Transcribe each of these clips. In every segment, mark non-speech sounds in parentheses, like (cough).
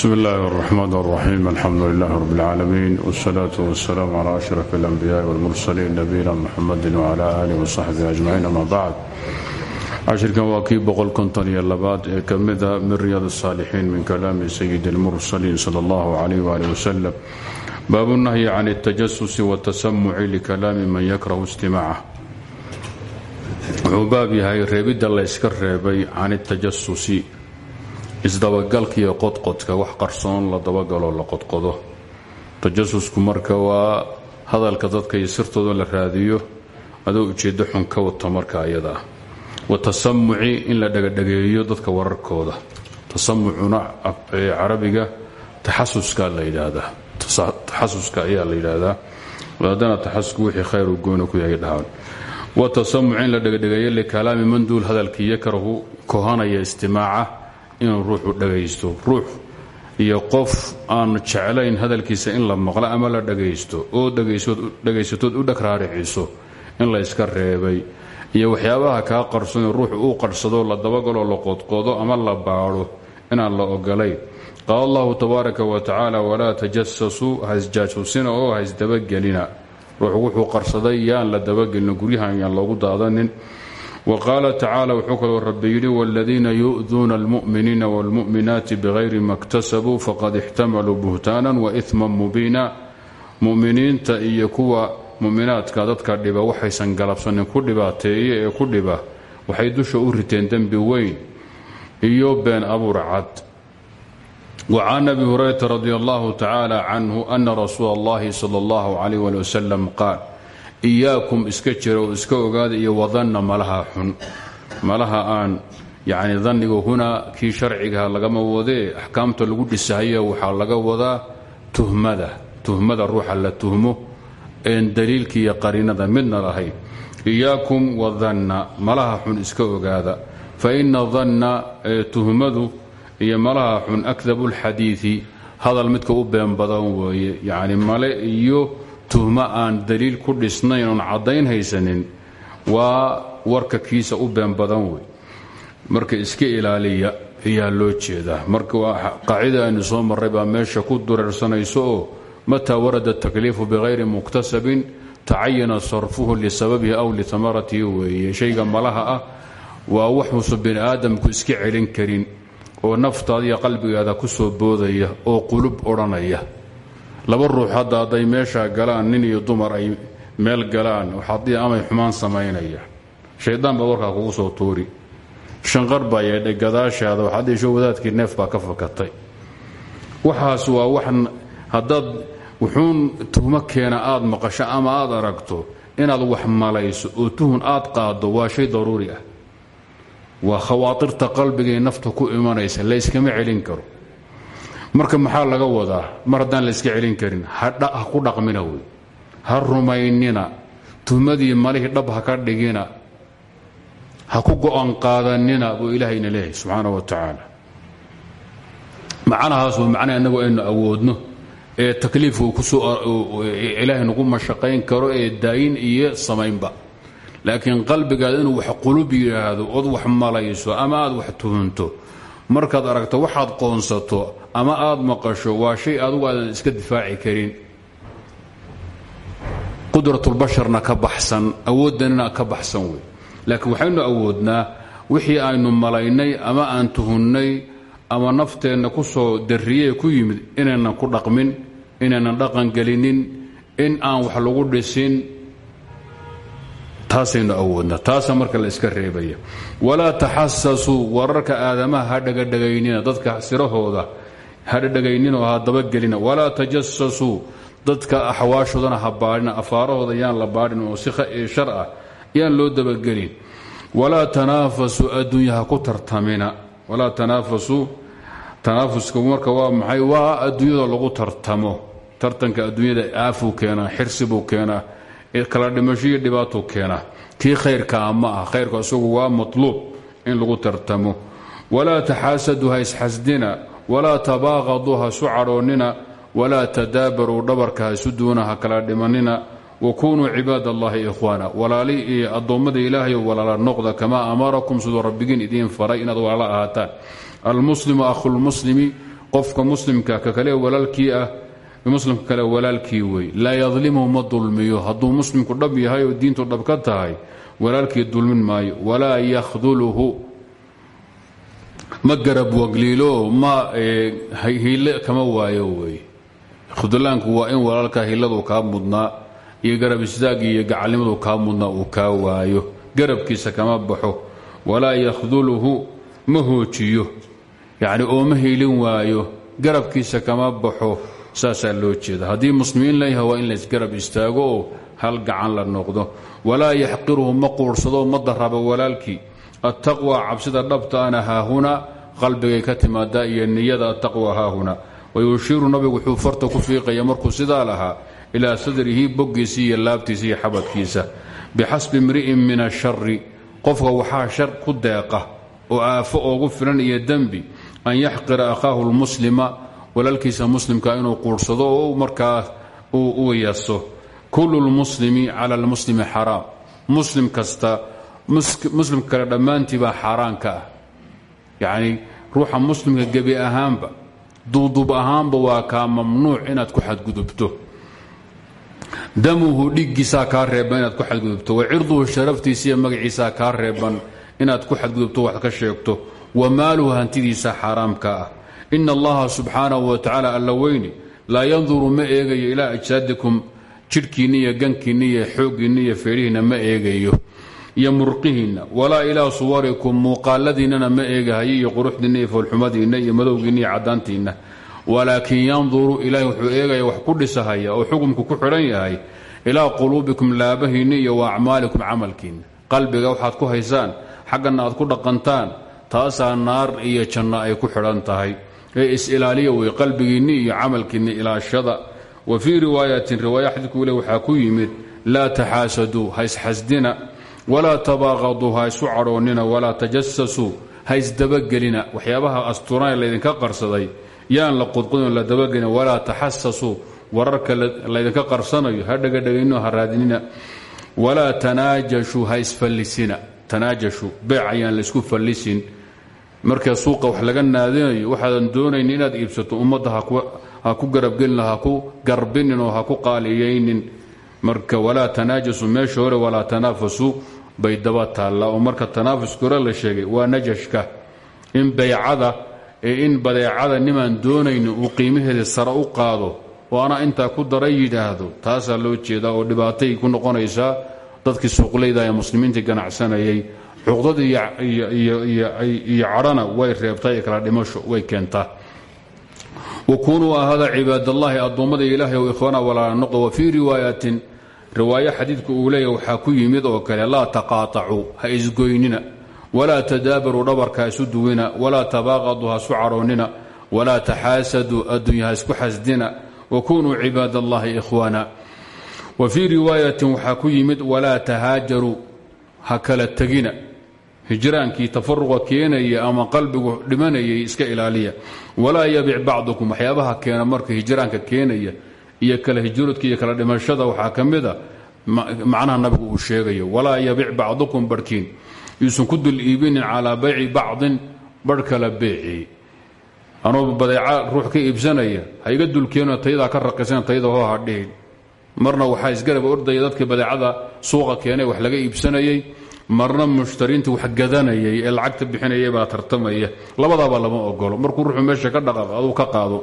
bsm اllahi الرحmn الرaxيm alxamdu لlah rb اlcaalamiin wالsalaaة wالsalaam عlى أشhrف الأnbiyaaءi wاlmursaliin nabiyina mxamadi وعlى alih وصaxbihi أجmaciin ama bacd cashirkan waa kii boqolkonton-iyo labaad ee ka mida min riyaad الsaalixiin min kalaami sayidi اlmursaliin salى اllah عlيh wali wslm baabu الnahyi can الtajasusi wالtasamuci likalaami man yakrahu istimacah wuxuu baab yahay reebidda layska reebay can الtajasusi isdabagalkiiyo qodqodka wax qarsoon la dabagaloo la qodqodo. Tajasusku marka waa hadalka dadka iyo sirtooda la raadiyo. Adoo ujeeddo xun ka wata marka ayada. Wa tasamuci in la dhegadhegeeyo dadka wararkooda. Tasamucuna carabiga taxasuska la yidhaahdaa taxasuska ayaa la yidhaahdaa haddana taxasusku wixii khayru goona ku yahay dhahan wa tasamuci in la dhegadhegeeyo likalaami manduul hadalkii yakrahu kohanaya istimaaca inuu ruuxu dhagaysto. Ruux iyo qof aan jeclayn hadalkiisa in la maqlo ama la dhagaysto oo dhegaysatood u dhagraariciso in la yska reebay. Iyo waxyaabaha kaa qarsoon ruuxu uu qarsado la dabagaloo la qodqodo ama la baadho inaan la ogolayn qaala allahu tabaaraka wa tacaala walaa tajasasuu haisjaasusina oo haisdabagelina ruuxu wuxuu qarsaday yaan la dabagelin guryahan yaan loogu daadanin wqaala tacaala wuxuu kaloo rabbi yidhi wاladiina yu'duuna almu'miniina wاlmu'minaati bغayri ma اktasabuu faqad ixtamaluu buhtaana waإثma mubiina mu'miniinta iyo kuwa mu'minaadka dadka dhiba waxaysan galabsanin ku dhibaateeye ee ku dhiba waxay dusha u riteen dembi weyn iyo been abuur cad وcan abi hurayrata radi allahu tacaala canhu ana rasuula اllahi salى اllahu عalيh ali waslm qaal iyaakum iska jira iska ogaada iyo wadanna malaha xun. Malaha aan yacni danniga hunaa kii sharcigaha lagama wadee axkaamta lagu dhisahaya waxaa laga wadaa tuhmada tuhmada ruuxa la tuhmo een daliilka iyo qariinada midna lahayn iyaakum wadanna malaha xun iska ogaada. Fa ina danna tuhmadu iyo malaha xun akdabu lxadiidi hadal midka u been badan weeye. Yacni male iyo tuhmo aan daliil ku dhisnayn oon caddayn haysanin waa warka kiisa u been badan wey. Marka iska ilaaliya ayaa loo jeedaa. Marka qaacida aynu soo marray baa meesha ku dureersanayso oo warada takliifu bikayri muktasabin tacayana sarfuhu lisababihi aw litamaratihi weeye. Shayga malaha ah waa waxuusan bini aadamku iska celin karin oo naftaada iyo qalbigaada ku soo boodaya oo qulub odhanaya laba ruux hadda hadday meesha galaan nin iyo dumar ay meel galaan waxaad amay xumaan samaynaya. Shaydaan baa warkaa kugu soo tuuri. Shanqar baa yeedhay gadaashaada waxaad yeesho wadaadkii neef baa ka fakatay. Waxaas waa wax haddaad wuxuun tuhmo keena aad maqasho ama aad aragto inaad wax malayso oo tuhun aad qaaddo waa shay daruuri ah. Waa khawaatirta qalbigay nafta ku imanaysa layskama celin karo marka maxaa laga wadaa? Mar haddaan layska celin karin ha ku dhaqmina wey. Ha rumaynina. Tuhmadii malihii dhab ha ka dhigina. Ha ku go'an qaadanina buu ilaahayna leeyahay subxaana wa tacaala. Macnahaas waa macnaha innagu aynu awoodno ee takliifku ilaahay nagu mashaqayn karo ee daayin iyo samaynba. Laakiin qalbigaada inuu wax qulub yidhaahdo ood wax malayso ama aad wax tuhunto markaad aragto waxaad qoonsato ama aad maqasho waa shay adugu aadan iska difaaci karin. Qudratulbasharna ka baxsan awooddanina ka baxsan wey. Laakiin waxaynu awoodnaa wixii aynu malaynay ama aan tuhunnay ama nafteenna ku soo darriyee ku yimid inaynan ku dhaqmin inaynan dhaqangelinin in aan wax lagu dhisin taasaynu awoodnaa. Taasa marka la iska reebaya. Walaa taxasasuu wararka aadamaha ha dhagadhagaynina dadka sirahooda ha dhadhagayninoo ha dabagelina. Walaa tajasasuu dadka axwaashoodana ha baadhina afaarahooda yaan la baadhin oo si shar ah yaan loo dabagelin. Walaa tanaafasuu adduunya ha ku tartamina. Walaa tanaafasuu tanaafuska marka waa maxay? Waa adduunyada lagu tartamo. Tartanka adduunyada aafuu keenaa xirsi buu keenaa kala dhimasho iyo dhibaatuu keenaa kii khayrkaa ma ah khayrku isagu waa matluub in lagu tartamo. Walaa taxaasaduu ha isxasdina walaa tabaaqaduu ha su cadhoonnina walaa tadaabaruu dhabarka ha isu duuna ha kala dhimanina wakunuu cibaad allahi ikhwaana. Walaali iyo addoommada ilaahay walaala noqda kamaa amarakum siduu rabbigiin idiin faray inaad walaala ahaataan. Almuslimu akhulmuslimi qofka muslimka ka kale walaalkii ah muslimka kale walaalkii wey laa yadlimuhu ma dulmiyo. Hadduu muslimku dhab yahay oo diintu dhab ka tahay walaalkii dulmin maayo. Walaa yakhduluhu ma garab wagliilo ma hile kama waayo wey. Khudlaanku waa in walaalkaa hiladu kaa mudnaa iyo garab istaagii iyo gacalnimadu kaa mudnaa uu kaa waayo. Garabkiisa kama baxo walaa yakhduluhu ma hoojiyo. Oo ma hiilin waayo garabkiisa kama baxo saasaa loo jeeda haddii muslimiin layahay waa in laysgarab istaago hal gacan la noqdo. Walaa yaxqiruhu ma daraba walaalkii attaqwa cabsida dhabtaana haahuna qalbigay ka timaadaa iyo niyada attaqwa haahuna. Wayushiiru nabigu wuxuu farta ku fiiqaya markuu sidaa lahaa ilaa sadrihi boggiisa iyo laabtiisa iyo xabadkiisa. Bixasbi imri'in min ashari qofka waxaa shar ku deeqa oo aafo oogu filan iyo dembi an yaxqira akhaahu lmuslima walaalkiisa muslimka inuu quursado oo markaa u yaso kullu lmuslimi cala lmuslimi xaraam. Muslim kasta muslimka kale dhammaantiibaa xaaraan ka ah. Yacni ruuxa muslimka gebi ahaanba duuduub ahaanba waa kaa mamnuuc inaad ku xadgudubto. Damuhu dhiggiisaa kaa reeban inaad ku xadgudubto. Wa cirduhu sharaftiisa iyo magaciisaa reeban inaad ku xadgudubto wax ka sheegto. Wa maaluhu hantidiisa xaaraamka ah. Allaha subxaanahu wa tacaala alla weyni laa yanduru ma eegayo ilaa ajsaadikum jidhkiinna iyo gankiinna iyo xooggiinna iyo ma eegayo iyo murqihiinna. Walaa ilaa suwarikum muuqaaladiinnana ma eegahayo iyo quruxdiinna iyo foolxumadiinna iyo madowgiinna iyo caddaantiinna. Walaakin yanduru ilaahi wuxuu eegaya wax ku dhisahaya oo xukumku ku xidhan yahay ilaa quluubikum laabahiinna iyo wa acmaalikum camalkiinna. Qalbiga waxaad ku haysaan xaggana aad ku dhaqantaan taasaa naar iyo janno ay ku xidhan tahay. Ee is-ilaaliya wey qalbigiinni iyo camalkiinni ilaashada. Wa fii riwaayatin riwaaya xadiidku ile waxaa ku yimid laa taxaasaduu ha isxasdina walaa tabaaqaduu ha isu cadhoonnina walaa tajasasuu ha isdabagelina. Waxyaabaha asturanee laydinka qarsaday yaan la qudqudin la dabagelina walaa taxasasuu wararka laydinka qarsanayo ha dhegadhegaynino ha raadinina. Walaa tanaajashuu ha isfallisina. Tanaajashu beec ayaan laysku fallisin. Marka suuqa wax laga naadinayo waxaadan doonayn inaad iibsato ummadda ha ku garabgelin ha ku garbinin oo ha ku qaaliyaynin. Marka bay daba taallaa oo marka tanaafuska hore la sheegay waa najashka in baycada in badeecada nimaan doonayni uu qiimaheeda sare u qaado oo anaa intaa ku dara yidhaahdo taasaa loo jeedaa oo dhibaatay ku noqonaysaa dadkii suuqleyda ee muslimiintii ganacsanayay. Cuqdad iyo cadhana way reebtaa kala dhimasho way keentaa wakunuu ahada cibaadallaahi addoommada ilaahay o ikhwaana walaala noqdo wa fii riwaayatin riwaayo xadiidku uu leeyahy waxaa ku yimid oo kale laa taqaatacuu ha isgoynina walaa tadaabaruu dhabarka ha isu duwina walaa tabaaqaduu ha isu cadhoonnina walaa taxaasaduu addunya ha isku xasdina wakunuu cibaad allahi ikhwaana. Wa fii riwaayatin waxaa ku yimid walaa tahaajaruu ha kala tegina. Hijraankii tafaruqa keenaya ama qalbigu dhimanayay iska ilaaliya. Walaa yabic bacdukum waxyaabaha keena marka hijraanka keenaya iyo kala hijroodka iyo kala dhimashada waxaa ka mida macnaha nabigu uu sheegayo walaa yabic bacdukum barhkiin yuusan ku dul iibinin calaa bayci bacdin barh kala badeeca ruux ka iibsanaya ha iga dulkeeno taydaa ka raqisan tayda hoo hadhihin marna waxaa isgarab ordaya dadkii badeecada suuqa keenay wax laga iibsanayay. Marna mushtariintii wax gadanayay ee lacagta bixinayay baa tartamaya. Labadaaba lama ogolo markuu ruuxu meesha ka dhaqaaq aduu ka qaado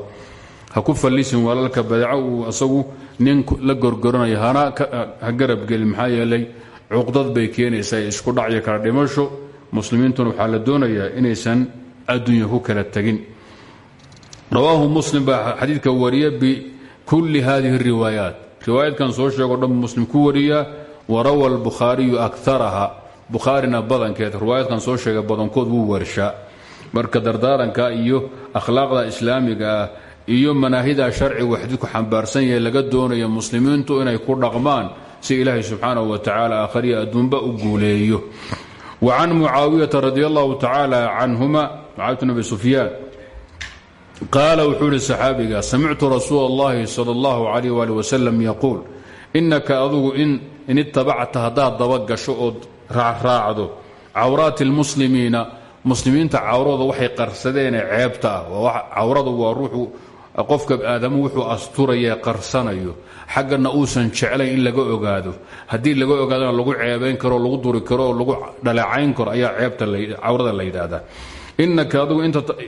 ha ku fallisin walaalka badeeco uu asagu nin la gorgoranaya hana ha garabgelin maxaa yeelay cuqdad bay keenaysaa isku dhacyo kala dhimasho. Muslimiintuna waxaa la doonayaa inaysan adduunya ku kala tegin rawaahu muslim baa xadiidka wariya bikulli hadihi riwaayaat. Riwaayadkan soo sheego dhan muslim ku wariyaa warawa albukhaariyu akaraha bukhaarina badankeed riwaayadkan soo sheegay badankood wuu warshaa. Marka dardaaranka iyo akhlaaqda islaamiga ah iyo manaahida sharcigu xadiidku xambaarsan yahay laga doonayo muslimiintu inay ku dhaqmaan si ilaahay subxaanahu wa tacaala aakhriya adduunba u guuleeyo. Wa can mucaawiyata radi allahu tacaala canhuma mucaawiyat nabi sufyaan qaala wuxuu ihi saxaabiga samictu rasuula allahi sal allahu calayh waali wasalam yaquul in itabacta haddaad dabagasho ood raacraacdo cawraati lmuslimiina muslimiinta cawradooda waxay qarsadeenee ceebta ah cawradu waa ruuxu qofka aadamu wuxuu asturaya qarsanayo. Xaggana uusan jeclayn in laga ogaado. Haddii laga ogaadona lagu ceebayn karo lagu duri karo oo lagu dhaleecayn karo ayaa ceebta cawrada la yidhaahdaa. Inaka adigu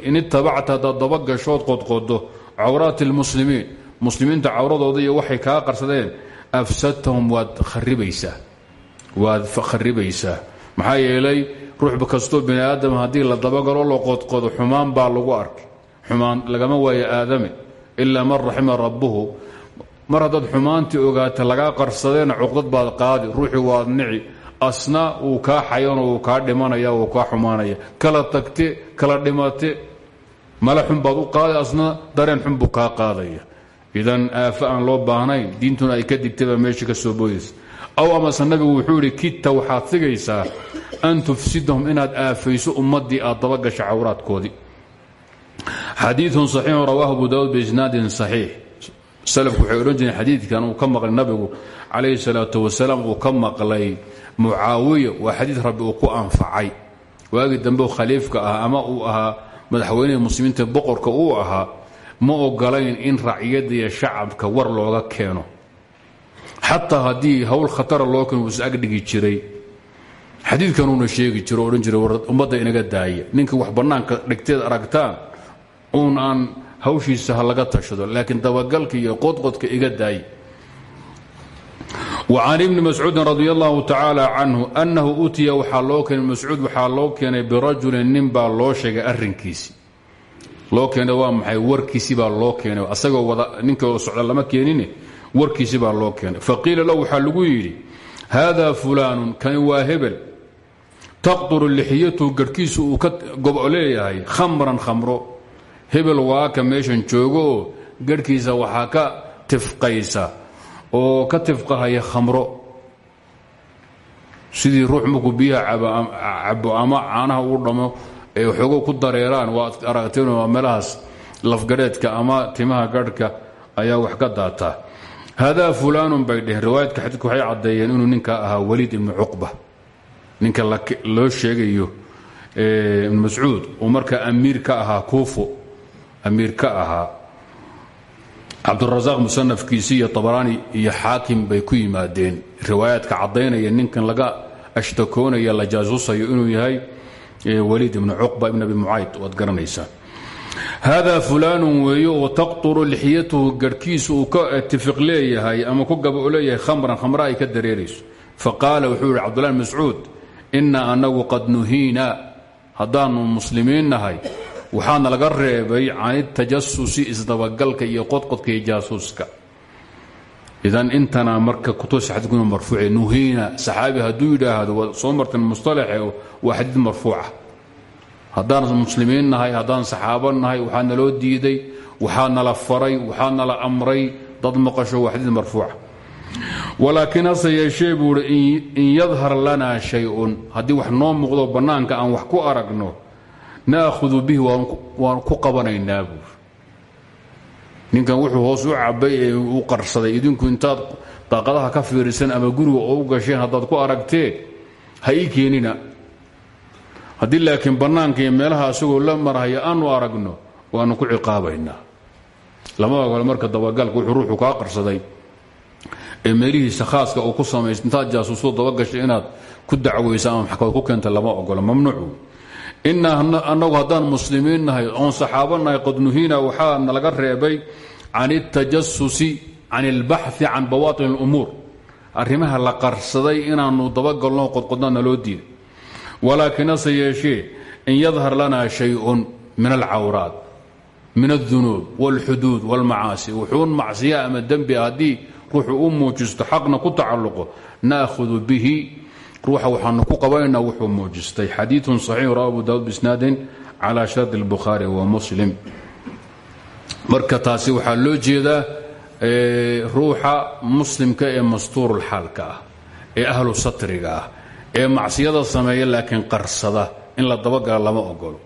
in itabacta haddaad dabagashood qodqodo cawraati lmuslimiin muslimiinta cawradooda iyo waxay kaa qarsadeen afsadtahum waad kharibaysaa waad kharibaysaa maxaa yeelay ruux kastoo bini aadam haddii la dabagalo la qodqodo xumaan baa lagu arkay xumaan lagama waayo aadame ilaa man raxima rabbuhu. Mar haddaad xumaantii ogaata lagaa qarsadeena cuqdad baad qaadi ruuxii waad nici asna wuu kaa xayan oo wuu kaa dhimanaya wuu kaa xumaanaya. Kala tagte kala dhimate mala baad u qaadi asna dareen xun buu qaadaya. Idan aafo aan loo baahnayn diintuna ay ka digtay meesha ka soo booyaysa. Aw amase nabigu wuxuu yidhi kitta waxaad sigaysaa an tufsidahum inaad aafayso ummaddii aad dabagasha cawraadkoodii xadiiun saxiixun rawaahu abu daawud biisnaadin saxiix. Salafku waxay odhan jireen xadiidkan uu ka maqlay nabigu calayhi salaatu wasalaam uu ka maqlay mucaawiya. Waa xadiid rabbi uu ku anfacay. Waagii dambe khaliifka ah ama uu ahaa madaxweynihii muslimiinta boqorka uu ahaa ma ogolayn in racyadda iyo shacabka war looga keeno. Xataa haddii howl khatara loo keeno wuu is agdhigi jiray. Xadiidkanuuna sheegi jiro o odhan jiray ummadda inaga uun aan hawshiisa ha laga tashado laakiin dabagalka iyo qodqodka iga daaya وcan ibni mascuudin radi allahu tacaala canhu annahu utiya waxaa loo keenay mascuud waxaa loo keenay birajulin nin baa loo sheegay arrinkiisi. Loo keenay waa maxay? Warkiisi baa loo keenay. Asagoo wada ninkoo socda lama keenine warkiisi baa loo keenay. Faqiila lahu waxaa lagu yidhi haada fulaanun kani waa hebel. Taqduru lixyatuhu garhkiisu uu ka gobo leeyahay khamran khamro hebel waa ka meeshan joogo oo garhkiisa waxaa ka tifqaysa oo ka tifqahaya khamro. Sidii ruux markuu biyaha cabo ama caanaha uu dhamo ee xoogo ku dareeraan waad aragteen waa meelahaas lafgadheedka ama timaha garhka ayaa wax ka daataa haadaa fulaanun bay dheheen riwaayadka xadiidku waxay caddeeyeen inuu ninka ahaa waliid ibnu cuqba. Ninka loo sheegayo ibnu mascuud uu markaa amiir ka ahaa kuufo amiir ka ahaa cabdurasaaq musanafkiisi iyo abaraani iyo xaakim bay ku yimaadeen. Riwaayaadka caddaynaya ninkan laga ashtakoonaya la jaasuusayo inuu yahay waliid ibnu cuqba ibn abi mucayd waad garanaysaa. Haadaa fulaanun weeye oo taqturu lixyatuhu ka tifiq leeyahay ama ku gaba khamran khamra ay ka dareerayso. Faqaala wuxuu yihi cabdullahi inaa anagu qad nuhiina. Haddaanu muslimiin nahay waxaana laga reebay can itajasusi isdabagalka iyo qodqodka iyo jaasuuska. Idan intana marka kutubsaxadikuna marfuuce nuhiina saxaabi hadduu yidhaahdo waad soo marteen mustalaxe waa marfuuca haddaan muslimiin nahay haddaan saxaabo nahay waxaa naloo diiday waxaa nala faray waxaa nala amray dad maqasho waa xadiid marfuuca walaakiin hase yeeshee buu in yadhar lanaa shay-un wax noo muuqdo bannaanka aan wax ku aragno naahudu bihi waan ku qabanaynaa buur ninkan wuxuu hoos u cabay u qarsaday. Idinku intaad daaqadaha ka fiirisan ama guriga oo u gasheen haddaad ku aragteen ha ii keenina. Haddii meelaha asagoo la marhaya aanu aragno waanu ku ciqaabaynaa. Lama ogolo marka dabagalka wuxuu ruuxu kaa qarsaday. Ee khaaska uu ku samaysa intaad jaasuuso dabagashay inaad ku dacwaysa ama ku keenta lama ogolo mamnuucu inaa annagu haddaan muslimiin nahay oon saxaabo nahay qad nuhiina waxaa nalaga reebay can اtajasusi can اlbaxi can bawaaطin اlumuur arrimaha la qarsaday inaanu dabagalno qodqodna naloo diiday walaakin hase yeeshee in yadhar lana shayءun min alcawraat min الdunuub wاlxuduud wاlmacaasi wuxuun macsiya ama dembi haddii ruuxu u muujisto xaqna ku tacalluqo naahudu bihi ruuxa waxaanu ku qabanayna wuxuu muujistay xadiiun saxiix rawa abu daawud bisnaadin calaa shardi اlbukhaari wa muslim. Marka taasi waxaa loo jeedaa ruuxa muslimka ee mastuurulxaalka ah ee ahlu satriga ah ee macsiyada sameeya laakiin qarsada in la dabagala lama ogolo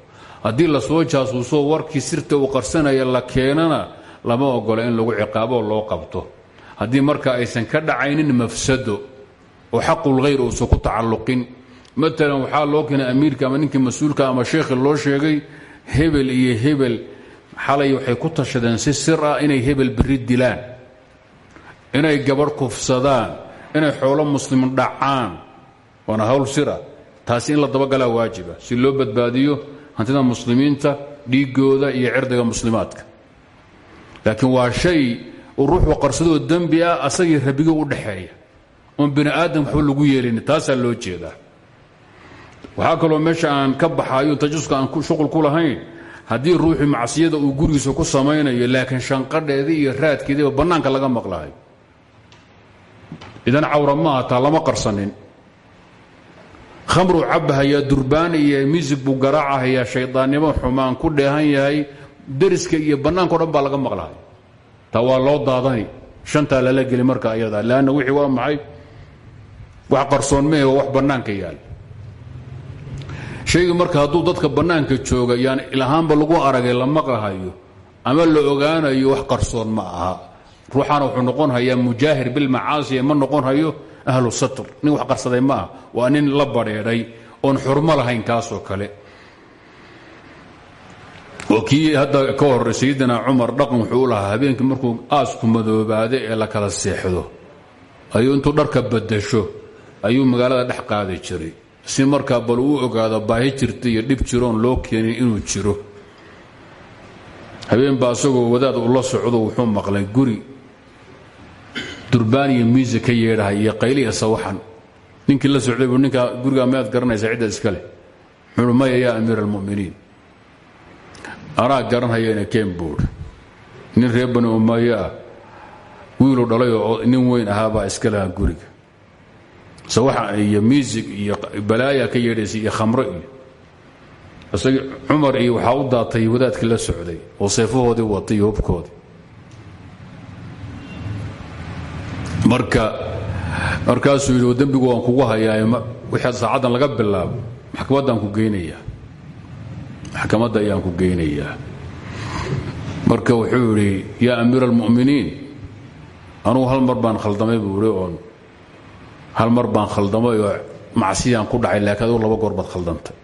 haddii la soo jaasuuso warkii sirta uu qarsanaya la keenana lama ogolo in lagu ciqaaboo loo qabto. Haddii marka aysan ka dhacaynin mafsado oo xaqulkhayr uusan ku tacalluqin. Maalan waxaa loo keenay amiirka ama ninkii mas'uulka ama sheekhi loo sheegay hebel iyo hebel xalay waxay ku tashadeen si sir ah inay hebel beri dilaan inay gabadh kufsadaan inay xoolo muslim dhacaan. Waana hawl sir ah. Taasi in la dabagalaa waajiba. Si loo badbaadiyo hantida muslimiinta dhiigooda iyo cirdiga muslimaadka. Laakiin waa shay uu ruuxu qarsadoo dembi ah asagii rabigo u dhaxeeya oon bini aadam waxba lagu yeelin taasaa loo jeedaa. Waxaa kaloo meesha aan ka baxayo tajasuska aan shuqul ku lahayn haddii ruuxii macsiyada uu gurigiisa ku samaynayo laakiin shanqadheedii iyo raadkeediiba bannaanka laga maqlahay. Idan cawra maaha taa lama qarsanin. Khamruu cabbahayaa durbaan iyo misig buu garaacahayaa shaydaannimo xumaan ku dheehan yahay deriska iyo bannaanka o dhan baa laga maqlahay. Taa waa loo daadani shantaa lala geli marka ayada leanna wixii waa maxay wax qarsoon mehe waa wax bannaanka yaal. Shayga marka hadduu dadka bannaanka jooga yaan lagu aragay la maqlahayo ama la ogaanayo wax qarsoon ma aha. Ruuxaana wuxuu noqon hayaa mujaahir bilmacaasiya ma noqon hayo ahlu satr. Nin wax qarsaday ma ah waa la badheedhay oon xurmo lahayn kaasoo kale. Oo hadda ka hore sayidina cumar dhaqan wuxuu lahaa habeenkii markuu aasku madoobaado ee la kala seexdo ayuu intuu dharka badasho ayuu magaalada dhex qaadi jiray. Si markaa bal uu ogaado baahi jirta iyo dhib jiroon loo keenin inuu jiro. Habeenba asagoo wadaad ula socdo wuxuu maqlay guri durbaan iyo miisa ka yeedhahay iyo qayliya sawaxan. Ninkii la socday buu ninkaa gurigaa miyaad garanaysaa cidda iska leh? Wuxuu maya yaa almu'miniin? Anaa garanhayana keen buudh nin reer bani umayo ah wiiluu nin weyn ahaabaa iska lahaa guriga sawaxan iyo miisig iyo balaaya ka yeedhaysa iyo khamro iyo isagii cumar iyo waxaa u daatay wadaadkii la socday oo seefahoodii watay iyo hubkoodii. Marka markaasuu yidhi dembigu waan kugu hayaa wixii saacaddan laga bilaabo maxkamaddaan ku geynayaa maxkamadda ayaan ku geynayaa. Marka wuxuu yidhi yaa amiir almu'miniin anugu hal mar baan khaldamay buu ihi hal mar baan khaldamay oo macsiyaan ku dhacay laakiin laba goor baad khaldantay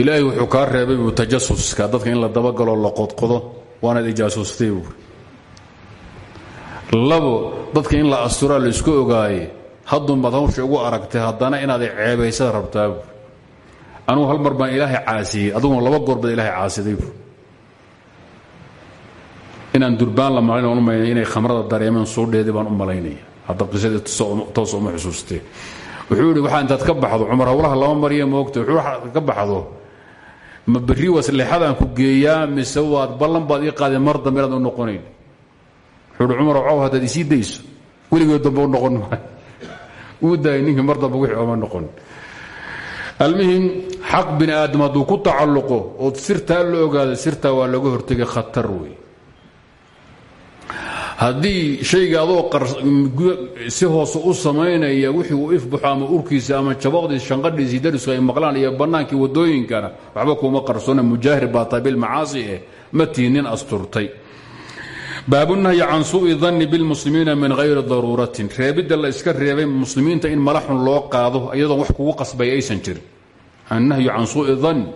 ilaahay wuxuu kaa reebay buu tajasuska dadka in la dabagaloo la qodqodo waanaad ijaasuustay labo dadka in la asturaa la isku ogaaye haddunbaad hawsha ugu aragtay haddana inaad ceebaysada rabtaa buuri anugu hal mar baan ilaahay caasiyey aduguna laba goor baad ilaahay caasiday inaan durbaan la malayn inay khamrada dareemeen suudheedii baan u malaynaya hadda qisadii toos uma xusuustee wuxuu yidhi waxaa intaad ka baxdo cumar hawlaha lama mariya moogta. Wuxuu ka baxdo? Ma berri wasleexadaan ku geeyaa mise waad ballan baad ii qaadeen mar dambe inaad u noqonayn? Wuxuu yidhi cumar cow haddaad isii dayso. Weligood dambe u noqon maayo (laughs) uu daayay ninkii mar dambe wixii ooma noqon. Almuhim xaq bini aadam hadduu ku tacalluqo ood sirtaa la ogaado sirtaa waa laga hortegay khatar wey haddii shayga adoo si hoose u samaynaya wixii uu ifbaxo ama urkiisa ama jabaqdiis shanqadhiisii darisku ay maqlaan iyo bannaankii wadooyinkana waxba kuma qarsoona mujaahir baa tahay bilmacaasi eh ma tihi nin asturtay baabunahyi can suui danni min hayri daruuratin. Reebidda la iska reebay muslimiinta in malaxun loo qaado iyadoon wax kugu qasbay aysan jirin. Annahyu can suui danni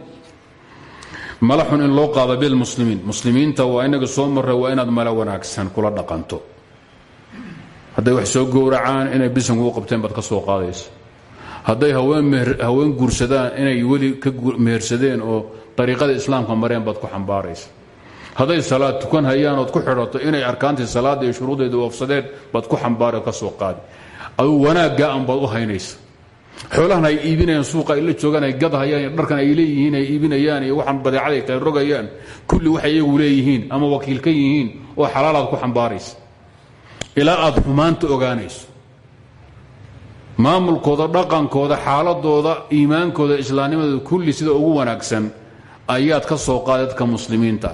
malaxun in loo qaado bilmuslimiin muslimiinta waa inaga soo marra waa inaad mala wanaagsan kula dhaqanto. Hadday wax soo gowracaan inay bisanku u qabteen baad ka soo qaadaysa. Hadday haween guursadaan inay weli ka mehersadeen oo dariiqada islaamka mareen baad ku xambaaraysa. Hadday salaad tukan hayaan ood ku xidhato inay arkaantii salaadda iyo shuruudeeda oofsadeen baad ku xambaari ka soo qaadi. Aduu wanaaggaa an baad u haynaysa xoolahan ay iibinayaan suuqa ay la joogaan ay gadhayaan iyo dharkan ay leeyihiin ay iibinayaan iyo waxaan badeecada ay kala rogayaan. Kulli waxay iyagu leeyihiin ama wakiil ka yihiin oo xalaalaad ku xambaaraysa ilaa aad xumaanta ogaanayso. Maamulkooda dhaqankooda xaaladooda iimaankooda islaamnimadooda kulli sida ugu wanaagsan ayaad ka soo qaaday dadka muslimiinta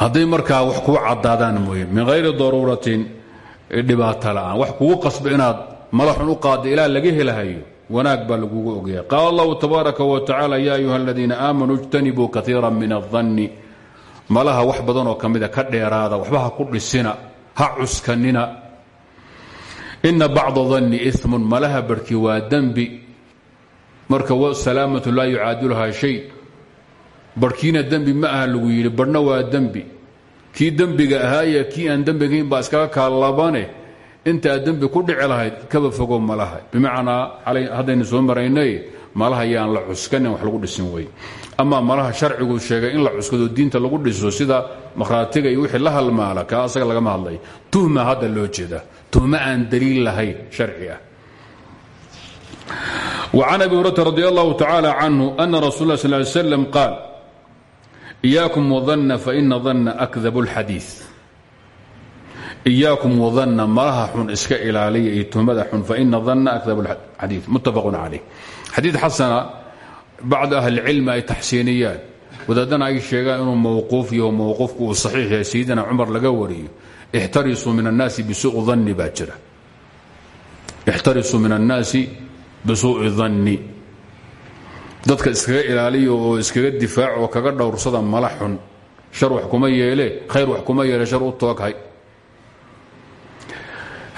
ah. Markaa wax kuu caddaadaan mooye min hayri daruuratin dhibaato la'aan. Wax kugu inaad malaxun u qaada ilaa laga helahayo wanaag baa lagugu ogaya qaala allahu tabaaraka wa tacaala ya ayuha aladiina aamanuu ijtanibuu kaiira min adanni malaha wax badanoo ka mida ka dheeraada waxba ku dhisina ha cuskanina. Ina bacda danni imun malaha barhkii waa dembi marka salaamatu laa yucaadiluhaa shay. Barhkiina dembi ma aha lagu yidhi barhna waa dembi kii dembiga ahaaya kii aan dembigayn baa iskaga kaalabane intaad dembi ku dhici lahayd kaba fogo malaha bimacnaa haddaynu soo maraynay malaha yaan la cuskanin wax lagu dhisin wey ama malaha sharcigu sheegay in la cuskado diinta lagu dhiso sida makhraatiga iyo wixii la halmaala kaa asaga lagama hadlay tuhma hadda loo jeeda tuhma aan daliil lahayn sharci ah وعن أبي هريرة رضي الله تعالى عنه أن رسول الله صلى الله عليه وسلم قال إياكم وظن فإن ظن أكذب iyaakum wadanna malaha xun iska ilaaliya iyo tuhmada xun faina danna akdab xadii muttafaqun caleyh xadiid xasana bacdu ahlicilmi ay taxsiiniyaan. Wadaadana ay sheegaan inuu mawquuf yaho mawquufku uu saxiix yahay sayidina cumar laga wariyo ixtarisuu min annaasi bisuui danni baa jira. Ixtarisuu min annaasi bisuu'i danni dadka iskaga ilaaliya oo iskaga difaac kaga dhowrsada mala xun shar wax kuma yeele khayr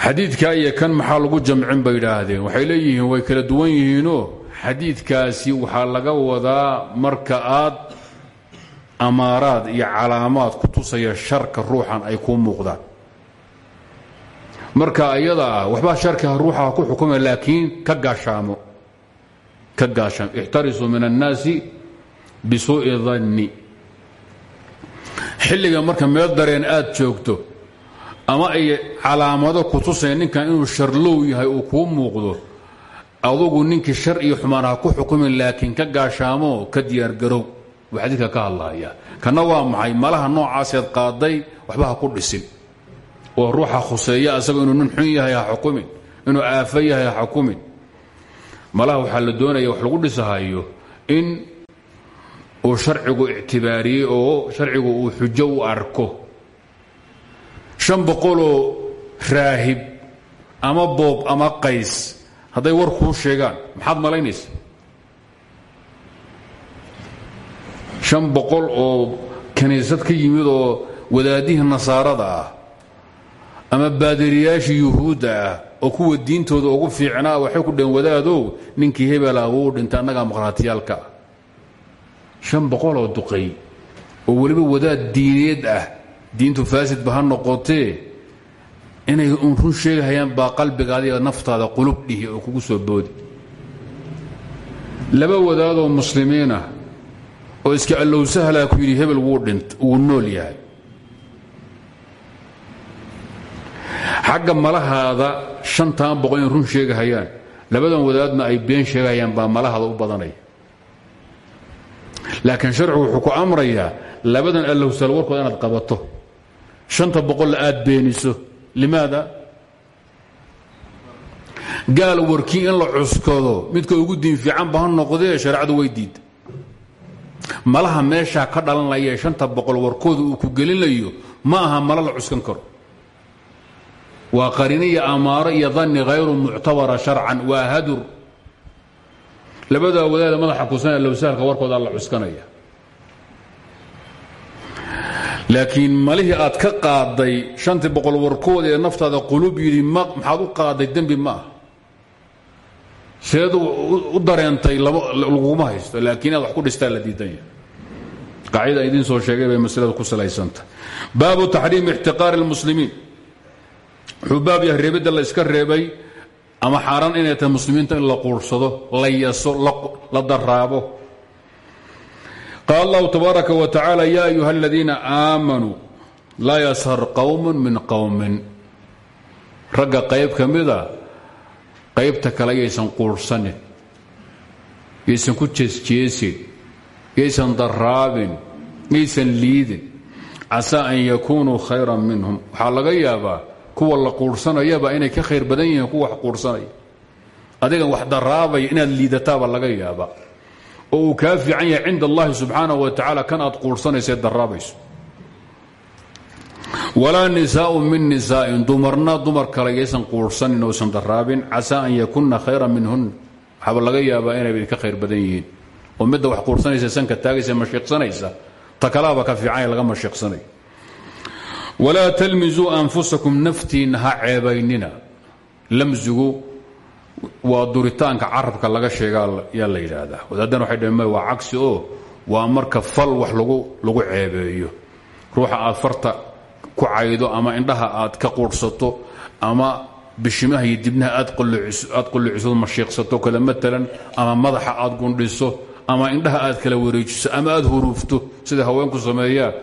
xadiidkaa iyo kan maxaa lagu jamcin bay idhaahdeen waxay leeyihiin way kala duwan yihiinoo xadiidkaasi waxaa laga wadaa marka aad amaaraad iyo calaamaad ku tusaya sharka ruuxan ay kuu muuqdaan. Marka iyada ah waxbaa sharka ruuxa ku xukuma laakiin ka gaashaamo ka gaashaamo ixtarisuu min annaasi bisuu'i danni xilliga marka meel dareen aad joogto ama ay calaamado ku tusaya ninkan inuu sharlow yahay uu kuu muuqdo. Adugu ninkii shar iyo xumaan ku xukumin laakiin ka gaashaamoo ka diyaargarow buu xadiidka ka hadlaya kana waa maxay? Malaha noocaaseed qaaday waxba ku dhisin. Oo ruuxa khuseeya asagoo inuu nin xun yahay ha xukumin inuu aafo yahay ha xukumin. Malaha waxaa la doonaya wax lagu dhisahayo in uu sharcigu ictibaariyey oo sharcigu uu xujo u arko shan boqoloo raahib ama boob ama qays hadday war kuu sheegaan maxaad malaynaysa shan boqol oo kiniisad ka yimid oo wadaadihii nasaarada ah ama baadiriyaashii yuhuudda ah oo kuwa diintooda ugu fiicnaa waxay ku dhaheen wadaadow ninkii hebela wuu dhintay annagaa maqhraatiyaalka ah. Shan boqoloo duqay oo weliba wadaad diineed ah diintu faasidba ha noqotee inay un run sheegahayaan baa qalbigaadiga naftaada qulub dhihi oo kugu soo boodi. Laba wadaadoo muslimiinah oo iska allow sahlaa ku yidhi hebel wuu dhint wuu nool yahay. Xagga malahaada shantan boqol in run sheegahayaan labadan wadaadna ay been sheegahayaan baa malahaada u badanaya. Laakiin sharcigu wuxuu ku amrayaa labadan allow sahal warkooda inaad qabato shanta boqolla aad beeniso. Limaada? Gaal warkii in la cuskado midka ugu diin fiicanba ha noqdee shareecadu way diidda malaha meeshaa ka dhalanaya shanta boqol warkooda uu ku gelinayo ma aha mala la cuskan karo. Waa qariniya amaaro iyo danni hayru muctabara sharcan. Waa hadur. Labadaa wadaada madaxa kusanaya lowsahalka warkooda la cuskanaya laakiin malihii aad ka qaaday shantii boqol warkood ee naftaada qulub yidhi maxaad u qaaday dembi ma ah u dareentay laguma haysto laakiin inaad wax ku dhistaa la diidan yahay. Qaacida idiin soo sheegay bay maslada ku salaysanta. Baabu taxriimi ixtiqaari اlmuslimiin wuxuu baab yahay reebidda la iska reebay ama xaaraan inay tahay muslimiinta in la quursado la yaso la daraabo qaal allahu tabaaraka wa tacaala ya ayuha aladiina aamanuu laa yashar qowm min qowmin ragga qayb ka mida qaybta kale yaysan quurhsanin yaysan ku jeesjeesin yaysan daraabin yaysan liidin. Casaa an yakunuu khayran minhum. Waxaa laga yaabaa kuwa la quurhsanayaba inay ka khayr badan yihiin kuwa wax quurhsanaya adigan wax daraabaya inaad liidataaba laga oo uu kaa fiican yahay cinda allahi subxaanaه wa tacaala kan aad quurhsanaysae daraabayso walaa nisaau min nisaain dumarna dumar kale yaysan quurhsanin oysan daraabin casaa an yakuna khayra minhun. Waxaaba laga yaabaa inayba ka khayr badan yihiin. Oo midda wax quurhsanaysa sanka taagaysa mashiiqsanaysa ta kalaaba ka fiicanya laga mashiiqsanayo walaa talmisuu anfusakum naftiinna ha ceebaynina waa duritaanka carabka laga sheegaa yaa la yidhaahdaa. Wadaaddan waxay dhaheen may waa cagsi oo waa marka fal wax lagu lagu ceebeeyo. Ruuxa aad farta ku caydo ama indhaha aad ka quudhsato ama bishimaha iyo dibnaha aad qulluciso mashiiqsato kale maalan ama madaxa aad gundhiso ama indhaha aad kala wareejiso ama aad huruufto sida haweenku sameeyaan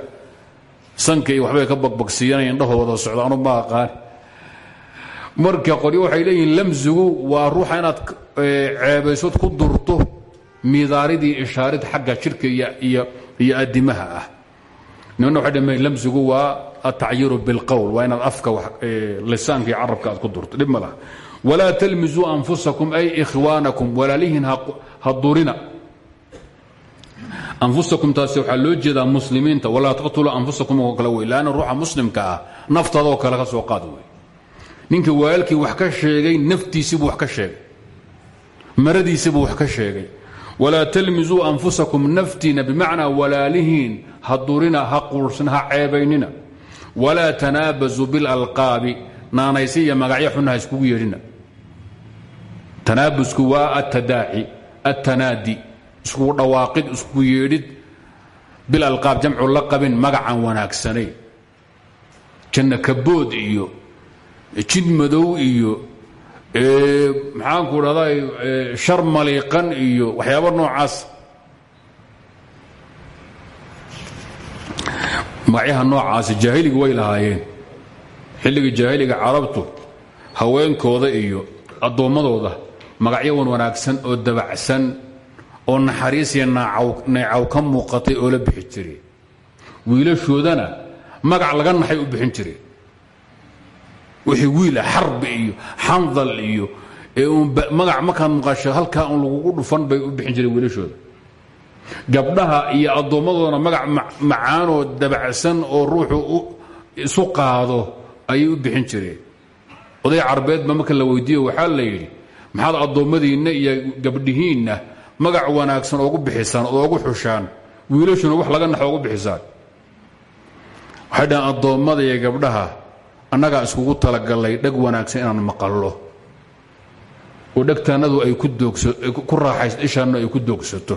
sanka iyo ka bagbagsiiyanaya indhahoo wada socda anu marka qoryo waxay leeyihiin lamsigu waa ruuxa inaad ceebaysod ku durto midaaridii ishaarid xagga jirka iyo adimaha ah. Nimana waxay dhaheen lamsigu waa atacyiiru bilqowl waa inaad afka lisaanka iyo ku durto. Dhib ma laha. Anfusakum ay ikhwaanakum walaalihiin ha durina. Anfusakum taasi waxaa loo jeedaa muslimiinta. Walaa anfusakum oo kale wey laanna ruuxa muslimka ah naftaadoo soo qaad ninka waalkii wax ka sheegay naftiisiibuu wax ka sheegay. Maradiisiibuu wax ka sheegay. Walaa talmisuu anfusakum naftiina bimacnaa walaalihiin ha durina ha quurhsana ha ceebaynina. Walaa naanaysi magacyo xunna ha iskugu yeedhina. Tanaabusku waa altadaaci altanaadi iskugu dhawaaqid iskugu yeedhid. Bilalqaab jamcu la qabin magacan wanaagsanayn janna kabood iyo jid madow iyo maxaanku dhahday shar maliiqan iyo waxyaaba noocaas. Magacyaha noocaasi jaahiligu way lahaayeen. Xilligii jaahiliga carabtu haweenkooda iyo addoommadooda magacyo wan wanaagsan oo dabacsan oo naxariis iyo neecaw ka muuqatay oo la bixi jireen wiilashoodana magac laga naxay u bixin jireen wixii wiil xarbi iyo xandal iyo magac markaad maqasho halkaa un lagugu dhufan bay u bixin jireen wiilashooda. Gabdhaha iyo addoommadoodana magac macaanoo dabacsan oo ruuxu isu qaado ayay u bixin jireen. Oday carbeedba marka la weydiiyo waxaa la yidhi maxaad addoommadiinna iyo gabdhihiinna magac wanaagsan oogu bixisaan oo ogu xushaan wiilashuna wax laga naxo ogu bixisaan. Waxay dhahaan iyo gabdhaha annagaa iskugu talagallay dheg wanaagsan inaan maqallo. Oo dhegtaannadu ay ku raaxayso ishaannu ay ku doogsato.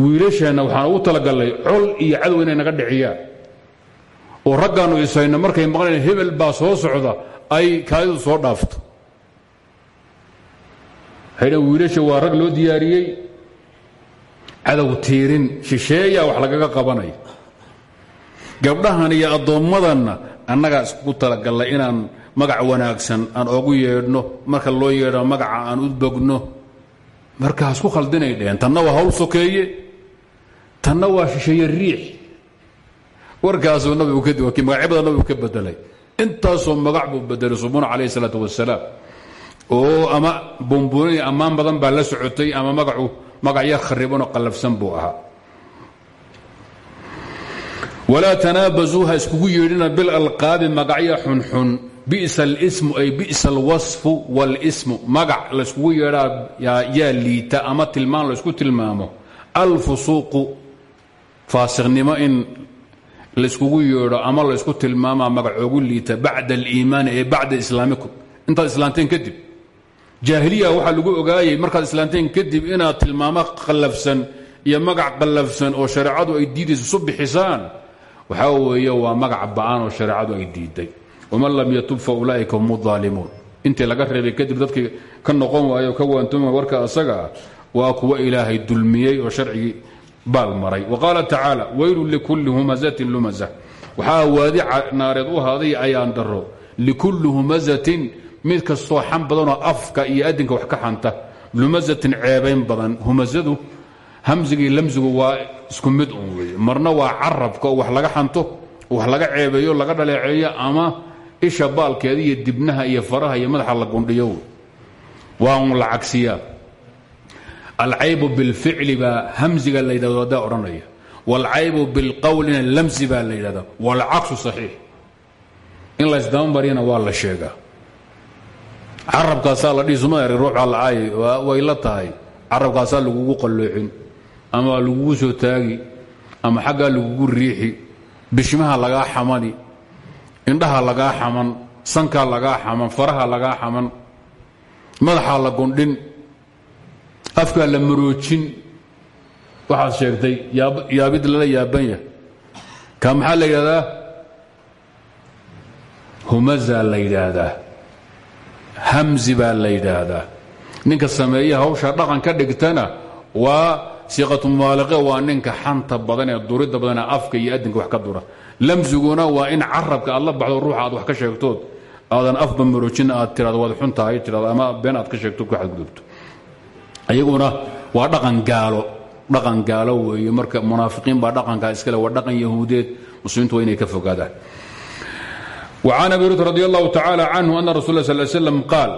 Wiilasheenna waxaan ugu talagallay col iyo cadow inay naga dhiciyaan. Oo raggaannu ishayno markay maqlayn hebel baa soo socda ay kaadidu soo dhaafto. Haydhan wiilasha waa rag loo diyaariyey. Cadow tiirin shisheeyaa wax lagaga qabanaya gabdhahan iyo addoommadanna annagaa iskugu talagallay inaan magac wanaagsan aan ogu yeedhno marka loo yeedho magaca aan u bogno marka hasku khaldinay dheheen tanna waa hawl sokeeye. Tanna waa shisheeye riix. Warkaasuu nabigu magacyabada nabigu ka bedelay intaasoo magac buu bedelay subuna calayh isalaatu wasalaam. Oo ama buunbuunin ammaan badan baa la socotay ama magacu magacyo kharibanoo qallafsan buu ahaa walaa tanaabasuu ha iskugu yeedhina bilalqaabi magacyo xunxun bisa alismu ay bisa alwasfu walismu. Magac layskugu yeedhaa yaa liita ama tilmaan laysku tilmaamo. Alfusuuqu faasiqnimo in layskugu yeedho ama laysku tilmaamaa magacoogu liita bacda aliimaani ee bacda islaamikum. Intaad islaanteen kadib. Jaahiliya waxaa lagu ogaayay markaad islaanteen kadib inaad tilmaamo qallafsan iyo magac qallafsan oo shareecadu ay bixisaan waxaa weeye waa magac ba'an oo shareecadu ay diiday. Waman lam yatub fa ulaa'ika hum aalimuun intii laga reebay kadib dadkii ka noqon waayo ka waantooma warka asaga ah waa kuwa ilaahay dulmiyey oo sharcigii baal maray. Wa qaala tacaala weylun likulli humazatin lumaza waxaa waadi naareed u ahaaday ayaan daro likulli humazatin mid kastoo xan badanoo afka iyo adinka wax ka xanta. Lumazatin ceebayn badan. Humazadu hamzigii lamsigu waa isku mid un weeye. Marna waa carabka oo wax laga xanto wax laga ceebeeyo laga dhaleeceeyo ama isha baalkeeda iyo dibnaha iyo faraha iyo madaxa la gundhiyo waa un la cagsiyaa. Alcaybu bilficli baa hamziga la yidhahdo adaa odhanaya. Waalcaybu bilqowlina lamsi baa la yidhahda waalcaksu saxiix. In la ysdabamariyana waa la sheegaa. Carabkaasaa la dhihi suma eri ruuxa lacaay way la tahay. Carabkaasaa lagugu qalloocin ama lagugu soo taagi ama xaggaa lagugu riixi bishimaha lagaa xamani indhaha lagaa xaman sankaa lagaa xaman faraha lagaa xaman madaxaa la gundhin afkaa la maroojin. Waxaad sheegtay yaabid lala yaaban yahay. Ka maxaa la yidhahdaa humazaa la yidhaahdaa. Hamzi baa la yidhaahdaa. Ninka sameeya hawsha dhaqan ka dhigtana waa siiqatu mubaaliqe waa ninka xanta badan ee duridda badan ee afka iyo adinka wax ka dura. Lamsiguna waa in carabka aad la baxdo ruuxa aad wax ka sheegtood. Aadan afba maroojin aad tiraado waad xuntahay tiraado ama been aad ka sheegto ku xadgudubto. Ayaguna waa dhaqan gaalo. Dhaqan gaalo weeye marka munaafiqiin baa dhaqankaa iskale waa dhaqan yahuudeed. Muslimiintu waa inay ka fogaadaan. وcan abi hurata radi allahu tacaala canhu ana rasul sl slam qaal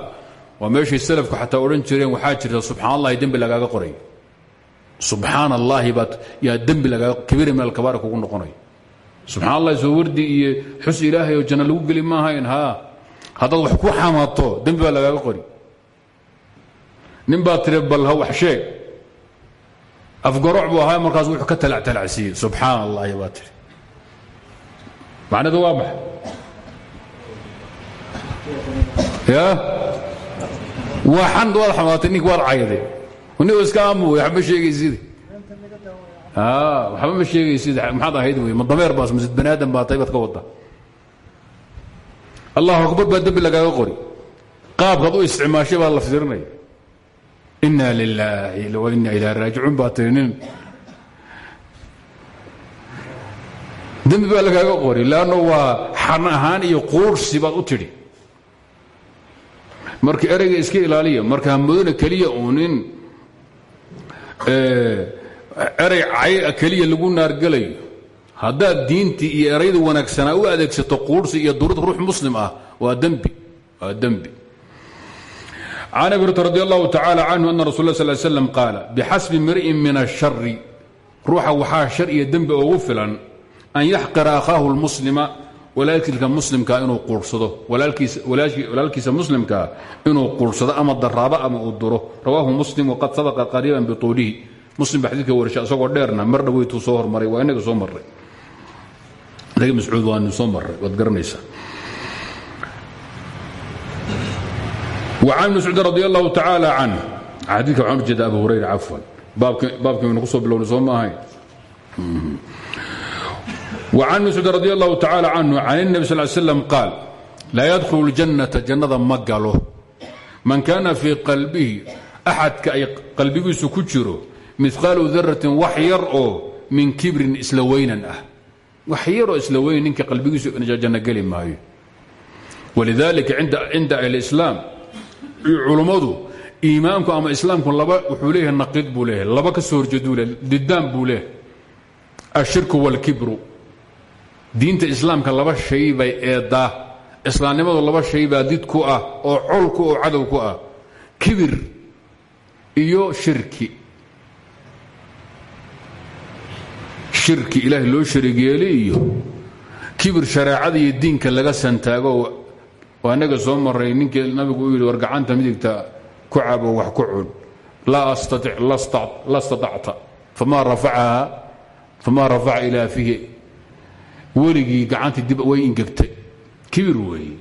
waa meeshay salafku xataa odhan jireen waxaa jirta subxaan allahi dembi lagaaga qoray subxaan allahi baad yaa dembi lagaaga kabiira min alkabaari kugu noqonay. Subxaan allahi soo wardi iyo xus ilaahay oo janno lagu geli maahayn haa. Haddaad wax ku xamato dembi baa lagaaga qori. Nin baa tiri bal ha wax sheeg. Afgaroc buu ahaa markaas wuxuu ka talactalacsiiyey subxaan allahi baa tiri. Macneedu waa maxay? Ya waa xand waad xamaatay ninki waad cayday nigo iska aamu wey waxba sheegaysid waxba ma sheegaysid maxaad ahayd wey ma dameer baas masjid bani aadam baa tay baad ka wadda allahu akbar baa dembi lagaaga qori. Qaabkaad u isticmaashay baa la fiirinaya inna lilaahi wa inna ilah raajicuun baa tiri nin. Dembi baa lagaaga qori leanno waa xan ahaan iyo quursi baad u tidhi. Marka ereyga iska ilaaliya marka hamoodana keliya uunin erey cay keliya lagu naargelayo. Haddaad diintii iyo erayda wanaagsanaa u adeegsato quursi iyo durid ruux muslim ah waa dembi waa dembi. Can abi hurata radi allahu tacaala canhu ana rasul sl slam qaala bixasbi mri'in min ashari ruuxa waxaa shar iyo dembi ugu filan an yaxqira akhaahu lmuslima walaalkiisa muslimka inuu quursado walaalkiisa muslimkaa inuu quursado ama daraabo ama uu duro. Rawaahu muslim waqad sabaqa qariiban biuulihi muslim ba xadiidka warisha dheerna mar dhaweytuu soo hormaray waa inaga soo marray. Inaga mascuud waanu soo marray waad garanaysaa. An bn scuud radi allahu tacaala can xadiika waxaan abu hurayra cafwan. Baabkiibaynu ku soo bilownay soo ma وcan مسcuud radi الlahu tacaalى canه can النbi sl ل slam qaal laa yadkhulu الjannata jannada ma galo man kana fii qalbihi axadka ay qalbigiisu ku jiro miثqaalu daratin wax yar oo min kibrin isla weynan ah wax yaroo isla weynan ninka qalbigiisu janno geli maayo walidalika cinda ahli اslaam culummadu iimaanku ama islaamku laba wuxuu leeyahay naqid buu leeyahay laba ka soo horjeeduu leeyahay didaan buu leeyahay ashirku wاlkibru diinta islaamka laba shay bay eedaa islaamnimadu laba shay baa did ku ah oo col ku oo cadow ku ah. Kibir iyo shirki. Shirki ilaahay loo sharig kibir shareecada iyo diinka laga santaago waa inaga soo maray ninkii nabigu u yidhi war gacanta midigta ku cabo wax ku cun. La staطacta famaa rafaca ilaa fihi weligii gacantii dib way ingegtay. Kibir weeye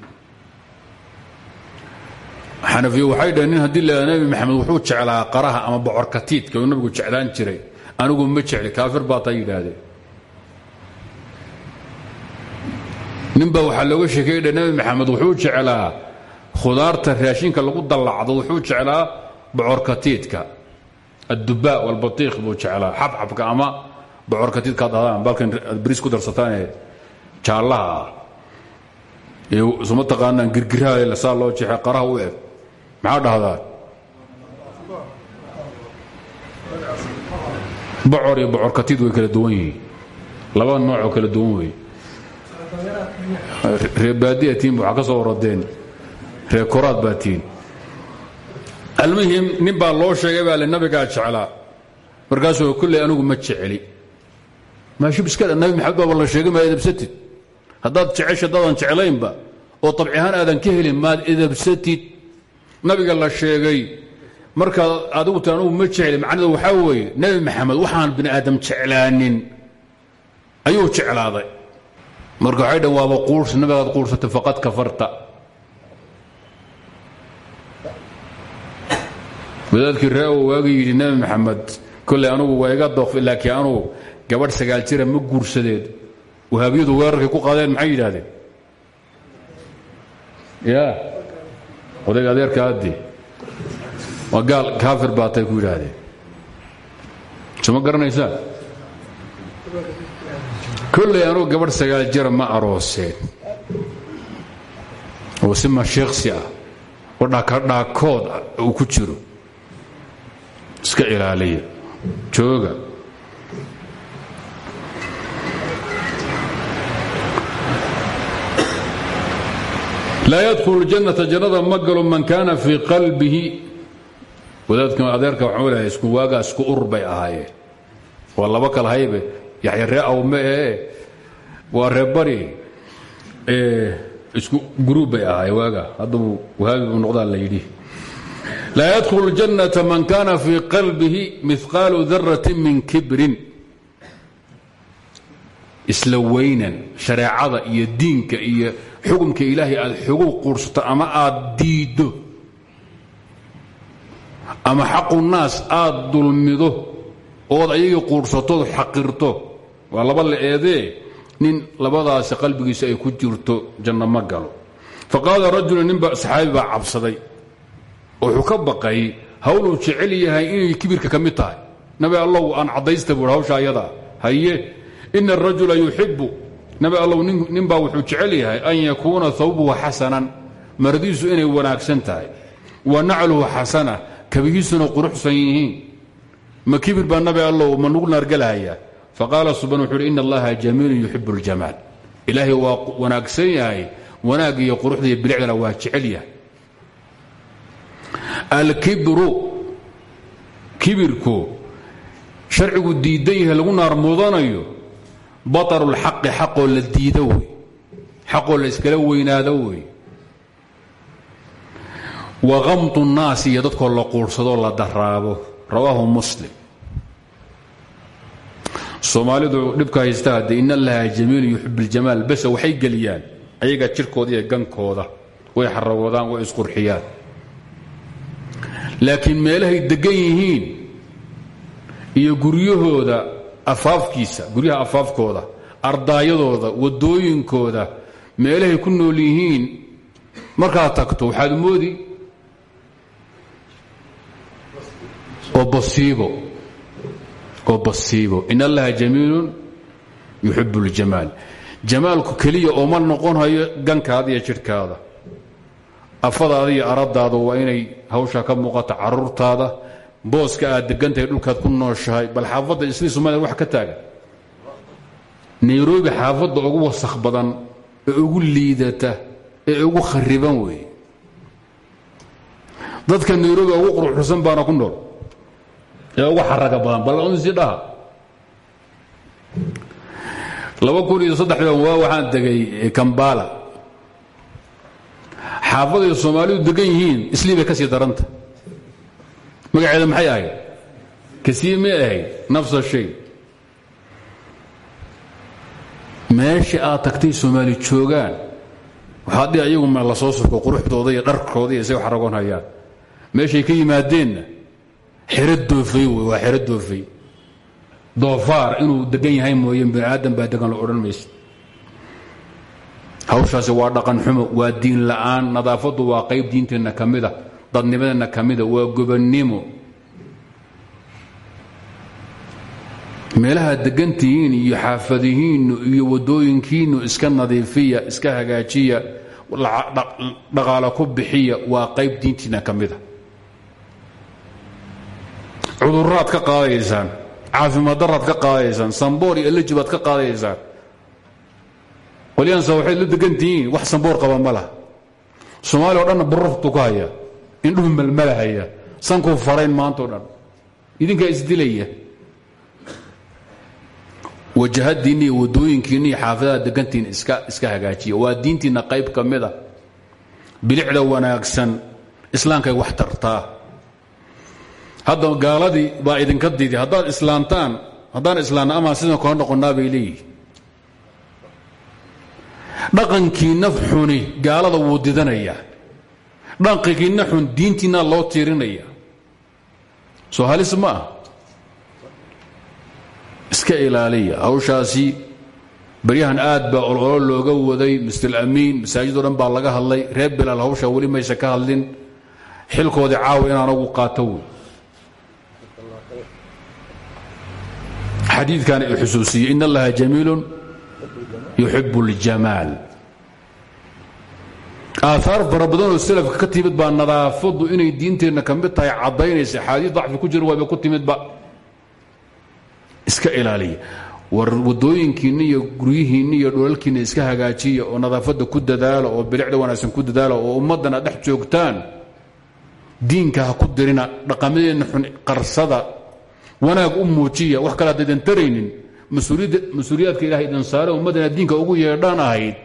xanafiye waxay dhaheen nin haddii la nabi maxamed wuxuu jeclaa qaraha ama bocorkatiidka uu nabigu jeclaan jiray. Anigu ma jecli kaafir baa taa yidhaahdeen ninbaa waxaa looga sheekeeydha nabi maxamed wuxuu jeclaa khudaarta raashinka lagu dallacdo wuxuu jeclaa bocorkatiidka addubaa walbatiikh buu jeclaa xabxabka ama bocorkatiidkaad dhahdaan balkan aad bariis ku darsataane jaallaha ah ee suma taqaanaan girgiraha saa loo jeexe qaraha u eg maxaa dhahdaan bocor iyo bocorkatiid way kala duwan yihiin. Laba noocoo kala duwan wey reer baadiyatiin waxaa ka soo orodeen reer koraad baa tiin almuhim nin baa loo sheegay baa le nabigaa jeclaa. Markaasuu kulley anigu ma jeceli maashib iska nabi maxamed baaba la sheegay maad edabsatid haddaad jecesho dadaan jeclaynba oo abci aadan ka helin maad edabsatid. Nabiga la sheegay markaad adigu ti anugu ma jecli macnada waxaa weeye nebi maxamed waxaan bini aadam jeclaanin. Ayuu jeclaaday. Marka waxay dhan waaba quursi nabigaad faqad kafarta. Wadaadkii raawo waaga yidhi maxamed kolley anugu waa doof laakiin anugu gabadh sagaal jira ma guursadeed wahaabiyadu weerarkay ku qaadeen maxay yidhaahdeen? Ya. Odayga adeerka addi waa gaal kaafir baatay ku yidhaahdeen. Soma garanaysaa? Kolley anugu gabadh sagaal jira ma arooseen. Oo si mashiiqsi ah. Oo dhakadhaakood uu ku jiro. Iska ilaaliya. Jooga laa yadkhulu ljannata jannada ma galo man kaana fii qalbihi. Wadaadka adeerka waxaan lehay isku waagaa isku urur bay ahaayeen waa laba kala haybe yaxya ree awme ee waa ree bari isku guruub bay ahaayeen waagaa hadduu wahaabi buu noqdaa la yidhi. Laa yadkhulu ljannata man kaana fii qalbihi mihqaalu darati min kibrin. Isla weynan shareecada iyo diinka iyo xukumka ilaahay aad xogow quursato ama aad diiddo ama xaqu naas aad dulmido ood ayagii quursatood xaqirto waa laba la eedee nin labadaasi qalbigiisa ay ku jirto janno ma galo. Fa qaala rajulu ninba saxaabi baa cabsaday wuxuu ka baqay hawluu jecel yahay inay kibirka ka mid tahay. Nabi allow aan caddaysta buui hawsha ayadaa haye ina arajula yuxibu nabi allow ninbaa wuxuu jecel yahay an yakuuna hawbuhu xasanan maradiisu inay wanaagsan tahay. Wa nacluhu xasana kabihiisuna quruxsan yihiin. Ma kibir baa nabi allow ma nugu naargalahayaa faqaala subaan wuxuu allaha jamiilun yuxibu اljamaal ilaahay waa wanaagsan yahay. Wanaag iyo quruxda iyo bilicdana jecel yahay. Alkibru kibirku sharcigu diidan yahay lagu naar baطarulxaqi xaqoo la diido wey. Xaqoo la iskala weynaado wey. Wa kamdu nnaasi iyo dadkoo la quurhsadoo la daraabo. Rawaahu muslim. Soomaalidu dhibka haysta haddee in allaha jamiilu yuxib iljamaal base waxay geliyaan ayaga jirkooda iyo gankooda. Way xarawadaan way isqurxiyaan. Laakiin meelahay deggan yihiin iyo guryahooda afaafkiisa guryaha afaafkooda ardaayadooda wadooyinkooda meelahay ku nool yihiin markaad tagto waxaad moodi. Oo basiibo oo basiibo in allaha jamiilun yuxib اljamaal jamaalku keliya ooma noqonhayo gankaada iyo jidhkaada. Afadaada iyo aradaada waa inay hawshaa ka muuqato caruurtaada booska aad degantahay dhulkaad ku nooshahay bal xaafadda isli somaaliya wax ka taagan nairobi xaafadda ugu wasakh badan ugu liidata ugu khariban weeye. Dadka nairobi ugu quruxsan baana ku nool. Ee ugu xaraga badan bal unsi dhaha. Laba kun iyo saddexdan waa waxaan degay kambala xaafaday soomaalidu degan yihiin islii ka sii daranta magaceeda maxay ahayd? ka sii may ahayd nafsa shay. Meesha aad tagtay soomaali joogaan waxaad dhihi ayagu ma la soo surko quruxdooda iyo dharkooda iyo isaga xaragoon hayaan. Meeshay ka yimaadeenna xero doofay wey waa xero doofay. Inuu degan yahay mooye bini aadam baa degan la odhan maysa hawshaasi waa dhaqan xumo waa diin la'aan nadaafaddu waa qayb diinteenna ka dadnimadeenna ka waa gobannimo meelaha degantihiin iyo xaafadihiinnu iyo waddooyinkiinnu iska nadiifiya iska hagaajiya dhaqaalo ku bixiya waa qayb diintiinna ka mida. Cudurraad ka qaadaysaan caafimaad daraad ka qaadaysaan samboor iyo baad ka qaadaysaan. Qolyaansa waxay la degantihiin wax samboor qaba ma laha. Soomaaliya o dhanna barurtu ku haya indhuhu malmalahaya sankuu farayn maantao dhan. Idinkaa isdilaya. Wajahadiinna iyo wadooyinkiinna iyo xaafadaha degantihiin iska hagaajiya. Waa diintiinna qayb ka mida. Bilicda wanaagsan islaamkay wax tartaa. Hadda gaaladii baa idinka diiday. Haddaad islaamtaan haddaan islaamna amaa sidan kula noqonnaa bay leeyihi dhaqankiinna xuni gaalada wuu didanayaa dhaqankiinna xun diintiinna loo tiirinaya. Soo halis ma iska ilaaliya. Hawshaasi baryahan aad baa ololo looga waday. Mr amiin masaajidoo dhan baa laga hadlay. Reer bilaal hawshaa weli maysa ka hadlin. Xilkoodii caawa in anagu qaato wey xadiidkan i xusuusiyey. In allaha jamiilun yuxib اljamaal aahaar fara badanoo selafka ka timid baa nadaafadu inay diinteenna ka mid tahay caddaynaysa xaadiis dacfi ku jira waaba ku timidba iska ilaaliya. War wadooyinkiinna iyo guryihiinna iyo dholalkiinna iska hagaajiya oo nadaafadda ku dadaala oo bilicda wanaagsan ku dadaala oo ummaddana dhex joogtaan diinka ha ku dirina dhaqamadeenna xun qarsada wanaag u muujiya wax kale haddaydan taraynin mas'uuliyaadka ilahay idin saare ummaddana diinka ugu yeedhaan ahayd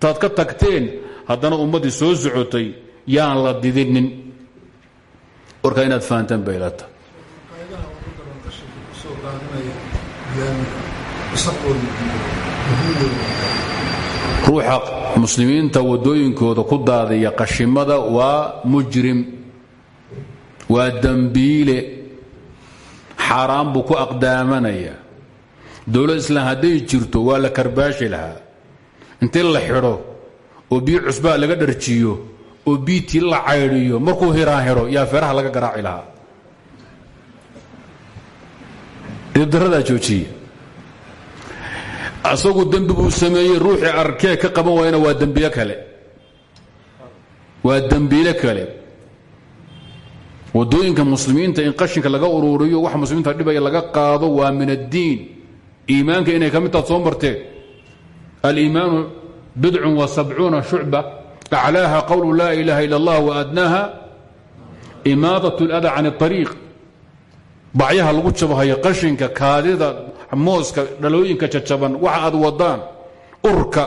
taad ka tagteen haddana ummaddii soo socotay yaan la didinin. Warkaa inaad fahantaan bay ila tahay ruuxa muslimiinta wadooyinkooda ku daadiya qashimada waa mujrim waa dembiile xaaraan buu ku aqdaamanaya. Dowlad islaam hadday jirto waa la karbaashi lahaa. Intii la xidho oo biyo cusbaa laga dharjiyo oo biitii la caydhiyo markuu hiraan hidho yaa feeraha laga garaaci lahaa. Dibdaradaa joojiya asagu dembi buu sameeyey ruuxii arkee ka qaban waayana waa dembiye kale. Waa dembiile kale. Wadooyinka muslimiinta in qashinka laga uruuriyo wax muslimiinta dhibaya laga qaado waa min addiin. Iimaanka inay ka mid taad soo marteen. Aliimaanu bidcun wa sabcuuna shucba aclaaha qowlu laa ilaaha ila allah waadnaaha imaadat اlada can اطariiq bacyaha lagu jabahayo qashinka kaadida mooska dhalooyinka jajaban waxa aad wadaan urka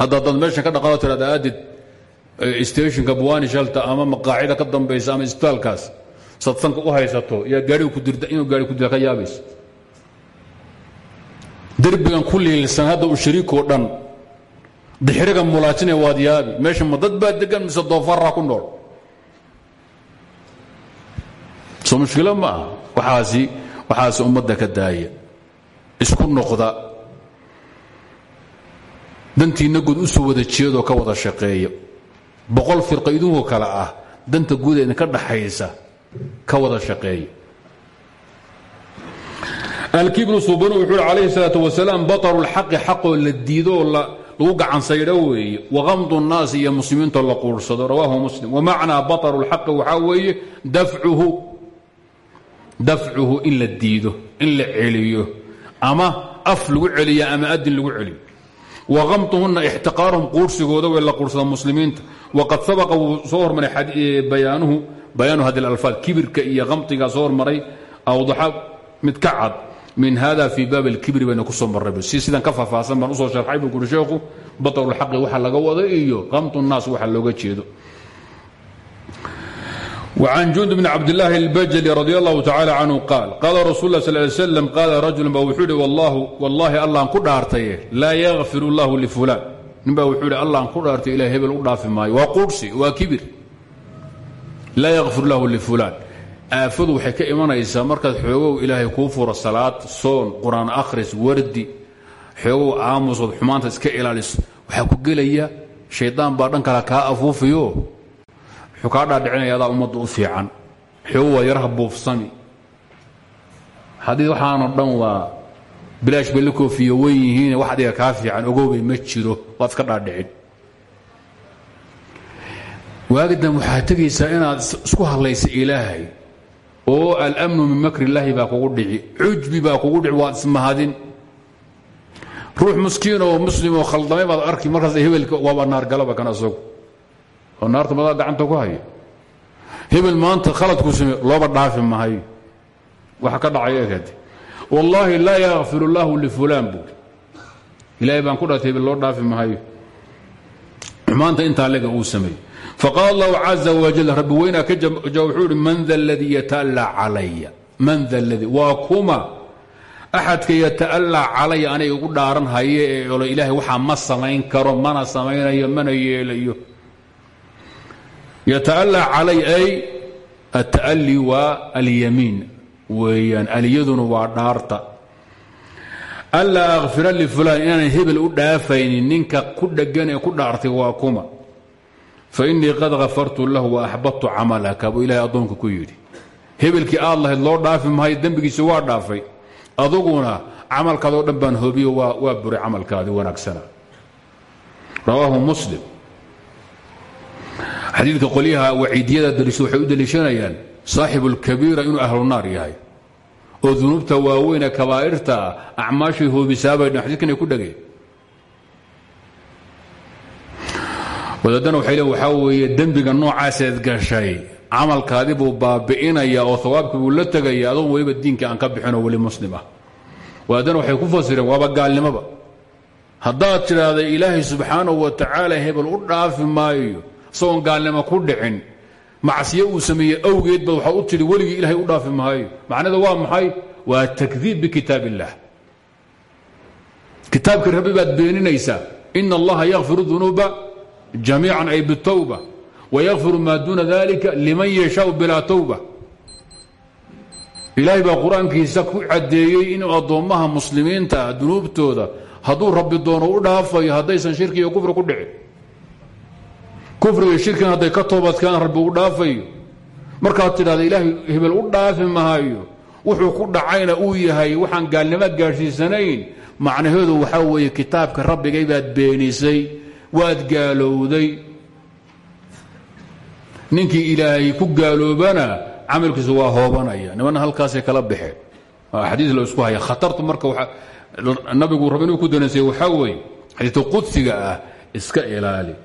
hadda dad meeshan ka dhaqaado tirada aadid stationka buwani shalta ama maqaacida ka dambaysa ama isbitaalkaas sadsanka u haysato yaa gaariga ku dirda inuu gaari ku dira ka yaabaysa derbigan ku liilsan hadda u shariikoo dhan dixiriga mulaajinaya waad yaabi. Meesha ma dad baa degan mise doofaraa ku nool? Soo mushkilo ma aha. Waxaasi waxaasi ummadda ka daaya isku noqda. Dantiinna guud u soo wada jeedoo ka wada shaqeeya boqol firqa idinkoo kale ah. Danta guud ee idinka dhaxaysa ka wada shaqeeya alkibru subanu wuxuu uhi calayhi salaatu wasalaam bataru lxaqi xaqoo la diidoo lagu gacansaydho weeye waqamdu nnaasi iyo muslimiintoo la quursado rawaahu muslim. Wamacnaa bataru lxaqi waxaa weeye dafcuhu in la diido in la celiyo ama af lagu ama adin lagu celiyo. Waqamtuhuna ixtiqaaruhum quursigooda way la quursada muslimiinta. Waqad sabaqa wuu soo hormaray bayaanuhu bayaanu hadi alfaad kibirka iyo qamtigaa soo hormaray awdaxa mid ka min hada fii baab اlkibri bayna ku soo marray si sidan ka faahfaahsan baan usoo sharxay buu kuri sheekhu baطru اlxaqi waxa laga wada iyo qamtu الnaas waxa looga jeedo وعن جند بن عبد الله البجلي رضي الله تعالى عنه قال قال رسول الله صلى الله عليه وسلم قال رجل با وحوري والله والله الله ان كدارتي لا يغفر الله لفلان نبا وحوري الله ان كدارتي الى هبل وداف ماي وقرسي وكبر لا يغفر الله لفلان aafadu waxay ka imanaysaa markaad xoogow ilaahay kuu furo salaad soon qur'aan akhris wardi xoogow aamusood xumaanta iska ilaaliso. Waxaa ku gelaya shaydaan baa dhan kale kaa afuufiyo wuxuu kaa dhaadhicinaya u fiican. Xoogow waa yaraha buufsami. Haddii dhan waa bilaash bay la koofiyo wen yihiin wax adiga kaa fiican ogoobay ma jiro waad iska dhaadhicin. Waagidan waxaad tegaysaa inaad isku hadlaysa ilaahay oo almnu min makr illaahi baa kugu dhici cujbi baa kugu dhici waad ismahadin. Ruux muskiin oo muslim oo khaldamay baad arki markaas hebelka waaba naargalaba kan asagu. Oo naarta madaa gacanta ku haya hebel maanta khaladku same looba dhaafi mahayo waxa ka dhacay eegade wallaahi laa yakfir اllaahu lifulaan bu ilaahay baan ku dhaartay hebel loo dhaafi mahayo xumaanta intaa lega uu sameey faqaal allahu caza wajal rabbi weynaa ka wuxuu ihi man da aladii yata'allaa calaya man da aladii waa kuma axadka yata'allaa calaya anay ugu dhaaran haye ee olo ilaahay waxaa ma samayn karo mana samaynayo mana yeelayo yata'allaa calay ay ata'ali waa alyamiin weeyaan aliyaduna waa dhaarta anlaa akfira u dhaafaynin ninka ku dhegan ee ku dhaartay waa kuma fa innii qad kafartu lahu wa axbadtu camalaka buu ilahay addoonka ku yidhi hebelkii aad lahayd loo dhaafi mahay dembigiisi waa dhaafay aduguna camalkaadoo dhan baan hoobiyo waa buray camalkaadii wanaagsana rawaahu muslim xadiidka qolyaha waciidiyada daliso waxay u deliishanayaan saaxibu lkabiira inuu ahlunaar yahay oo dunuubta waaweynee kabaa'irta ah acmaashay hoobisaabay dhan ku dhageen wadaadana waxay leen waxaa weeye dembiga noocaaseed gashay. Camalkaadii buu baabi'inaya oo hawaabkii buu la tegaya adoon diinka aan ka bixinoo weli muslim ah. Wadaadana ku fasireen waaba gaalnimoba haddaad tidhaahda ilaahay subxaanahu wa tacaala hebel u dhaafi maayo isagoon gaalnimo ku dhicin. Macsiyo uu sameeyey awgeed ba waxaa u tidhi weligii ilaahay u dhaafi maayo. Macnada waa maxay? Waa takdiib bikitaab kitaabkii rabbi baad beeninaysaa ina allaha yakfiru dunuuba jamiican ay bitowba wayakfiru maa duuna dalika liman yashaau bilaa towba ilaahay baa qur'aankiisa ku caddeeyey inuu addoommaha muslimiinta ah dunuubtooda hadduu rabbi doono u dhaafayo haddaysan shirki iyo kufri ku dhicin kufriga shirkigan hadday ka toobadkaan rabbi u dhaafayo markaad tidhahda ilaahay wuxuu ku dhacayna uu yahay waxaan gaalnimo gaadhsiisanayn macnaheedu waxaa weeye kitaabka rabbigay baad beenisay waad gaalowday. Ninkii ilaahay ku gaaloobana camalkiisu waa hoobanaya. Nimanna halkaasay kala baxeen xadiis la isku haya khatartu marka nabigu rab inuu ku danansay waxaa weeye xadiiska qudsiga ah iska ilaali.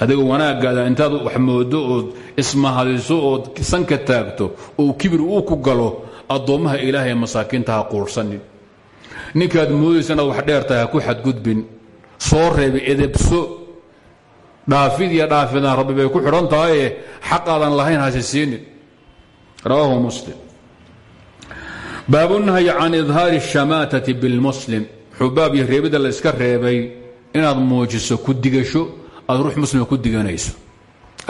Adiga wanaagaada intaad wax moodo ood ismahadiso ood sanka taagto oo kibir uu ku galo addoommaha ilaahay masaakiinta ha quursanin. Ninkaad moodaysa inaad wax dheertahay ha ku xadgudbin soo reebay edebso dhaafid iyo dhaafidaan rabbi bay ku xidhan tahaye xaqaadan lahayn hasi siinin rawaahu muslim baabunahyi can idhaari الshamaatati biاlmuslim wuxuu baab iyo reebidda la iska reebay inaad muujiso ku digasho aad ruux muslima ku diganayso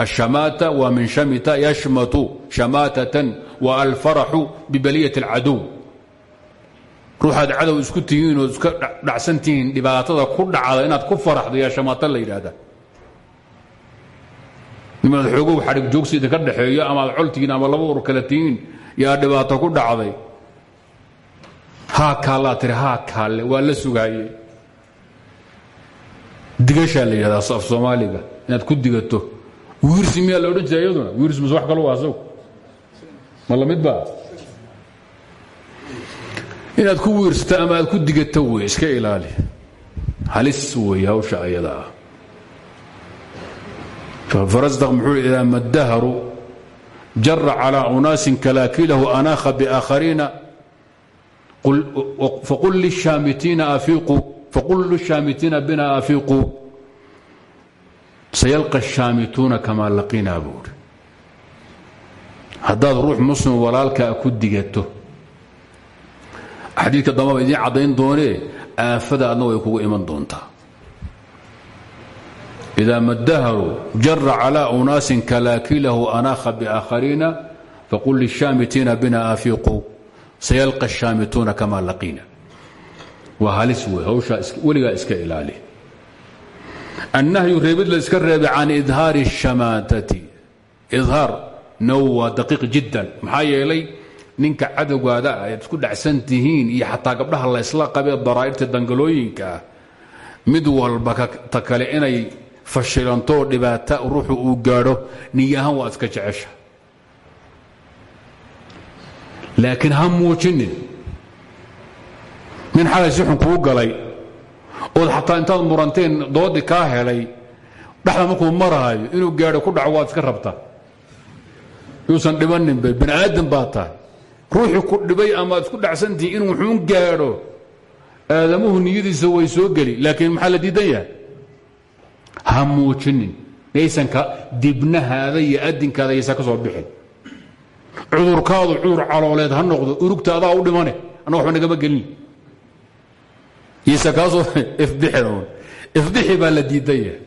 الshamaata waa min shamita yashmatu shamaatatan wa alfaraxu bibaliyati اlcadow ruuxaad cadow isku tihiin ood iska dhacsan tihiin dhibaatada ku dhacda inaad ku faraxdo yaa shamaata la yidhaahda nimaad xoogow xadhig joogsi idinka dhexeeyo ama aad col tihiin ama laba ur kale tihiin yaa dhibaato ku dhacday. Haa kaallaa tiri haa kaalle waa la sugaaye digashaa la yidhahdaa af soomaaliga inaad ku digato. Wiirsi miyaa la odhan jira iyaduna? Wiirsi mise wax kaloo asagu ma la mid baa inaad ku wiirsato ama aad ku digato wey iska ilaali. Halis wey hawsha ayada. Ah farasdaq muxuu idaa maddaharu jara calaa unaasin kalaakilahu anaakha biaakhariina faqul lishaamitiina bina afiiquu sayalqa shaamituuna kamaa laqinaa buuri haddaad ruux muslim walaalkaa ku digato xadiidka dambaba idiin caddayn doonee aafada adna way kugu iman doontaa. Idaa maddaharu jara calaa unaasin kalaakilahu anaaha biaakhariina faqul lishaamitiina bina aafiquu sayalqa shaamituuna kamaa laqiina. Waa halis wey hawshaa weligaa iska ilaali. Annahyu reebid la iska reebay can idhaari اshamaatati idhaar now waa daqiiq jiddan. Maxaa ninka cadowgaada ah isku dhacsan tihiin iyo xataa gabdhaha la ysla qabee daraa'irta dangalooyinka mid walba ta kale inay fashilantoo dhibaata ruuxu uu gaadho niyahaan waa iska jecesha. Laakiin ha muujinin nin xalay si xun kuu galay ood xataa intaad muranteen doodii kaa helay dhexda markuu maraayo inuu gaadho ku dhaco waad iska rabtaa. Yuusan dhibaninba bani aadan baa tahay ruuxii ku dhibay amaad isku dhacsantihi inuu xuun gaadho aadamuhu niyadiisa way soo geli laakiin maxaa la diidan yahay? Ha muujinin. Yaysan ka dibnahaada iyo adinkaada yaysan ka soo bixin. Cudurkaadu cudur calooleed ha noqdo urugta u dhimane anna waxba nagama gelin. Yaysan kaa soo (laughs) ifbixin uun ifbixi baa la diidan yahay.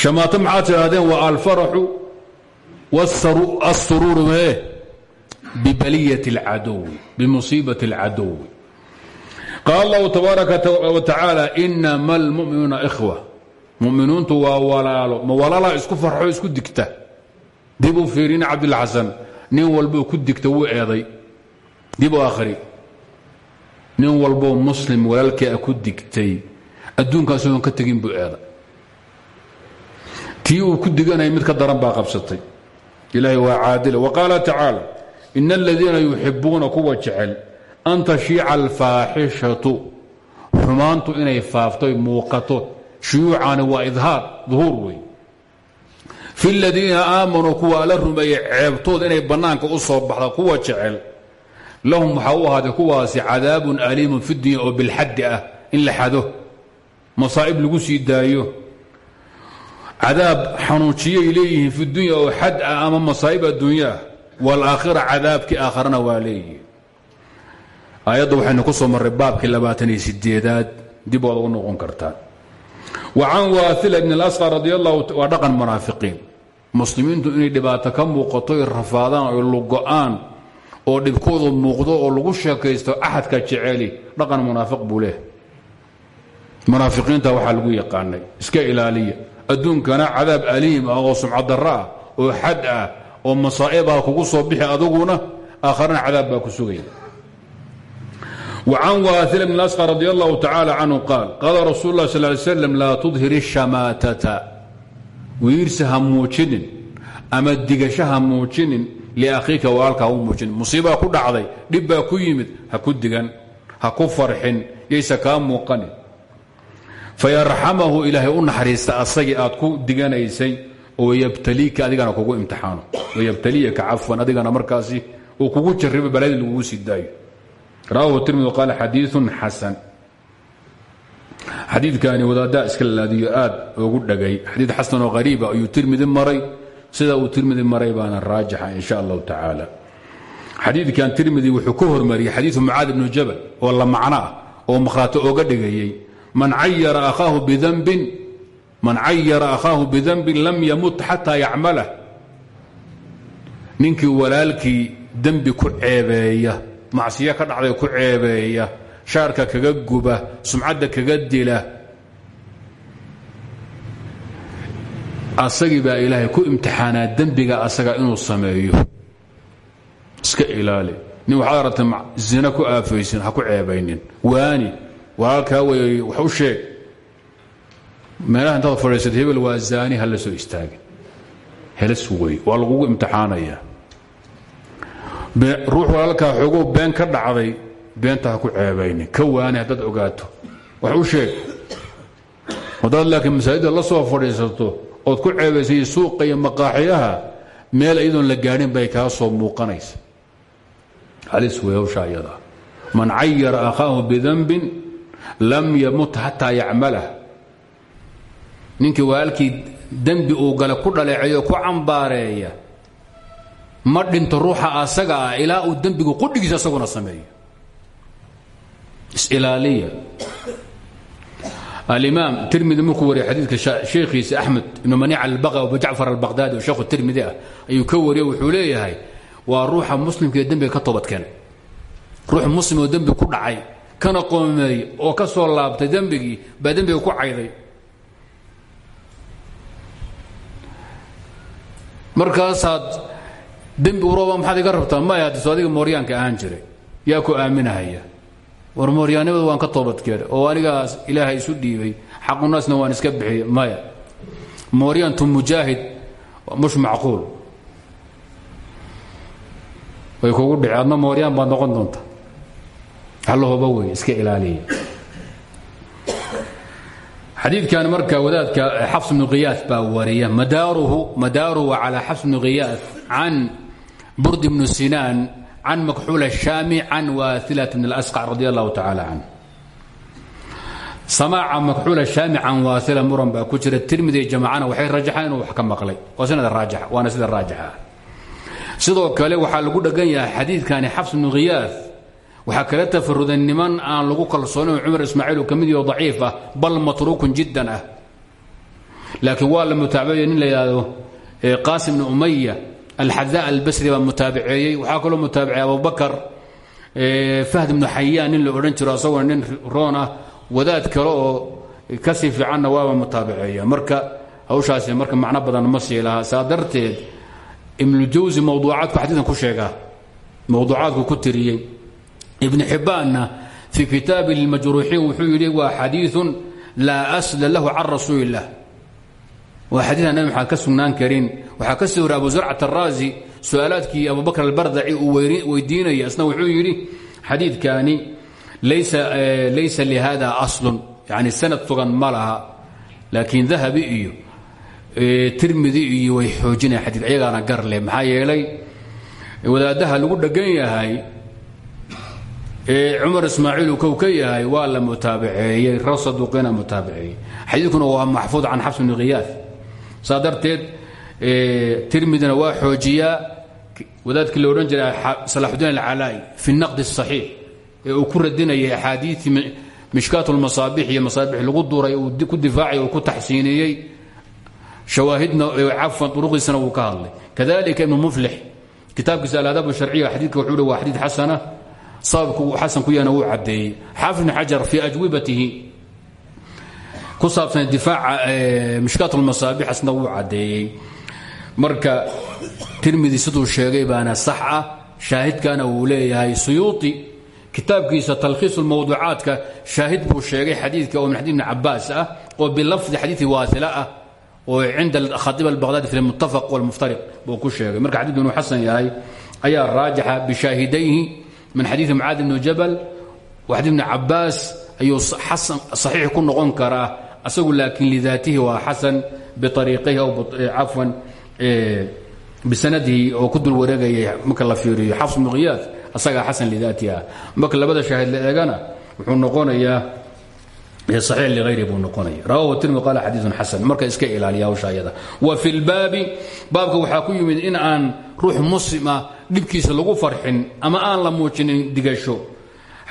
Shamaato maxaad tidhaahdeen? Waa wاsuruuru e bibaliyة اlcadowi bimusiibaة اlcadowi qaal allahu tabaaraka wa tacaala inama almu'minuuna ikhwa mu'miniintu waa walaalo ma walaalaa isku farxo isku digta dib u fiirin cabdilla xasan nin walboo ku digta wuu eeday dib u akhri nin walboo muslim walaalkii a ku digtay adduunkaasoon ka tegin buu eeday tii uu ku diganaya mid ka daran baa qabsatay ilaahay waa caadila wa qaala tacaala ina aladiina yuxibuuna kuwa jecel an tashiica alfaaxishatu. Xumaantu inay faafto muuqato. Shuyuucani waa idhaar duhuur wey fi ladiina aamanuu kuwa alla rumeeyey ceebtooda inay bannaanka u soo kuwa jecel. Lahum waxaa u ahaaday kuwaasi cadaabun aliimun fi dunya oo bilxaddi ah in la xado masaa'ib lagu sii daayo cadaab xanuujiyay leeyihiin fi dunya oo xad ah ama masaa'ib adduunya ah waalaakhira cadaabkii aakharana waa leeyihiin. Aayadda waxaynu ku soo marray baabkii labaatan iyo sideedaad dib waad ugu noqon kartaan wa can waaila bn inay dhibaato ka muuqato ay rafaadaan oy oo dhibkoodu muuqdo oo lagu sheekaysto axadka jeceli dhaqan munaafiq buu munaafiqiinta waxaa lagu yaqaanay iska ilaaliya adduunkana cadaab aliim ah oo sumcaddarro ah oo xad ah oo masaa'ib ah kugu soo bixi aduguna aakharana cadaab baa ku sugaya وcan waail bn اأsqr radي اllahu tacalى canhu qaal qaala rasuul اlah sal ly slam laa tudhir الshamaatata wiirsi ha muujinin ama digasho ha muujinin liakhiika walaalka ha u muujinin musiibaa ku dhacday dhib baa ku yimid ha ku digan ha ku farxin yaysa kaa muuqanin fayarxamahu ilaahay u naxariista asagii aad ku diganaysay oo yabtaliika adigana kugu imtixaano. Yabtaliyaka cafwan adigana markaasi uu kugu jaribo baladii lagugu sii daayo. Rawahu tirmidi qaal xadiiun xasan. Xadiidkani wadaaddaa iska laadiyo aad ugu dhagay. Xadiid xasan oo hariiba ayuu tirmidi maray. Sida uu tirmidi maray baana raajixa in sha allahu tacaala. Xadiidkan tirmidi wuxuu ka hormariyey xadiiu mucaad ibnu jabal oo la macno ah oo makhraato oga dhigayey man cayara akhaahu bidanbin lam yamut xataa yacmalah ninkii walaalkii dembi ku ceebeeya macsiyo ka dhacday ku ceebeeya shaarka kaga guba sumcadda kaga dila asagii baa ilaahay ku imtixaanaa dembiga asaga inuu sameeyo. Iska ilaali. Nin waxaad aragtay zina ku aafaysin ha ku ceebaynin waani walaalkaa wey wax u sheeg meelaha intaad fadhiisata hebel waa zaani ha la soo istaagin. Helas wey waa lagugu imtixaanayaa ruux walaalkaa xoogow been ka dhacday beenta ha ku ceebaynin ka waani haddaad ogaato. Wax u sheeg haddaad laakiin masaajidda la soo fadhiisato ood ku ceebaysay suuqa iyo maqaaxiyaha meel iyadoon la gaadhin bay kaa soo muuqanaysa. Halis wey hawsha ayada man cayara akhaahu bidanbin lam yamut xataa yacmalah. Ninkii walaalkii dembi uu gale ku dhaleeceeyo ku cambaareeya ma dhinto ruuxa asaga ah uu dembigu qudhigiisa asaguna sameeyo. Isilaaliya alimaam tirmidi markuu wariyay xadiidka sheekhiisa axmed ibnu maniic albaqi abu jacfar albaqdaadi oo sheekhu tirmidi ah ayuu ka wariye wuxuu leeyahay waa ruuxa muslimka ee ka toobadkeen ruux muslim oo dembi ku dhacay kana qoomeey oo ka soo laabtay dembigii baa dembiga ku cayday. Markaasaad dembi urooba maxaad iga rabtaa? Maya diso adiga mooryaanka ahaan jiray. Yaa ku aaminahaya. War mooryaannimadu waan ka toobadkeen oo anigaas ilaahay isu dhiibay. Xaqunaasna waan iska bixiyey maya. Mooryaantu mujaahid mush macquul. Way kugu dhici adna mooryaan baad noqon doonta hallohoba wey iska ilaaliya xadiidkan marka wadaadka xafs bnu khiyaas baa wariya madaaruhu madaaruhu calى xafs bnu khiyaas can burdi bnu sinaan can makxuul الشhaami can waasilat bn اlasqع radi allahu tacaala can samaaca makxuul الشhaami can waasila muran baa ku jira tirmidi jamacana waxay rajaxaan inuu wax ka maqlay waa sanad raaja waana sida raajixa sidoo kale waxaa lagu dhegan yahay xadiidkani xafs bnu khiyaas waxaa kala tafaruday niman aan lagu kalsoonayn cumar ismaaciil uu ka mid yaho daciif ah bal matruukun jiddan ah. Laakiin waa la mutaabacaya nin la yidhaahdo qaasim bni umaya alxadaa albasri baa mutaabiceeyey. Waxaa kaloo mutaabicey abubakar fahd ibnu xayaan nin la odhan jiro asagoo nin roon ah. Wadaad kale oo ka sii fiicanna waaba mutaabiceeya. Marka hawshaasi marka macno badan ma sii lahaa. Saa darteed ibnujawsi mawduucaadku xadiikan ku sheegaa mawduucaadku ku tiriyey ibn xibbaanna fii kitaabi lmajruuxiin wuxuu yidhi waa xadiiun laa asla lahu can rasuuli illah waa xadiian nabi maxamed ka sugnaan karin. Waxaa ka soo hori abu zarcat araazi su'aalaadkii abubakr albardaci uu weydiinaya isna wuxuu yidhi xadiidkani laysa lihada aslun. Yani sanad sugan ma laha laakiin dahabi iyo tirmidi iyo way xoojinaya xadii iyagaana gar leh. Maxaa yeelay wadaadaha lagu dhegan yahay cumar ismaaciil uu kow ka yahay waa la mutaabaceeyey rag saduuqina mutaabaceeyey xadiidkuna waa maxfuud can xabs bni khiyaaf saa darteed tirmidina waa xoojiyaa. Wadaadkii la odhan jiray salaxudiin alcalaa'i fi naqdi asaxiix ee uu ku radinayay axaadiiii mishkaat lmasaabix iyo masaabix lagu duuray uu ku difaacay uu ku taxsiiniyey. Shawaahidna cafan duruqiisana wuu ka hadlay. Kadalika ibnu muflix kitaabkiisa aladaab sharciya xadidka wuxuu hi waa xadiid sababku uu xasan ku yahana wuu caddeeyey. Xaafid ibn xajar fii ajwibatihi ku saabsan difaaca mishkaat lmasaabix asna wuu caddeeyey. Marka tirmidi siduu sheegay baana sax ah shaahidkana wuu leeyahay suyuuti kitaabkiisa talkhiis lmawduucaadka shaahid buu sheegay xadiidka oo min xadid ibni cabaas ah oo bilafdi xadiidi waaila ah oo cinda khadib albaqhdadi fi lmuttafaq walmuftariq buu ku sheegay. Marka xadiidku inuu xasan yahay ayaa raajixa bishaahidayhi min xadiidi mucaad ibni jabal wa xadiid ibni cabaas ayuu saxiix ku noqon karaa asagu laakiin lidaatihi waa xasan biariiqihi aw cafwan bisanadihi oo ku dul wareegayay marka la fiiriyo xafs bnu khiyaas asagaa xasan lidaatihi ah marka labada shaahid la eegana wuxuu noqonayaa fi baabi baabka waxaa ku yimid in aan ruux muslima dhibkiisa lagu farxin ama aan la muujinin digasho.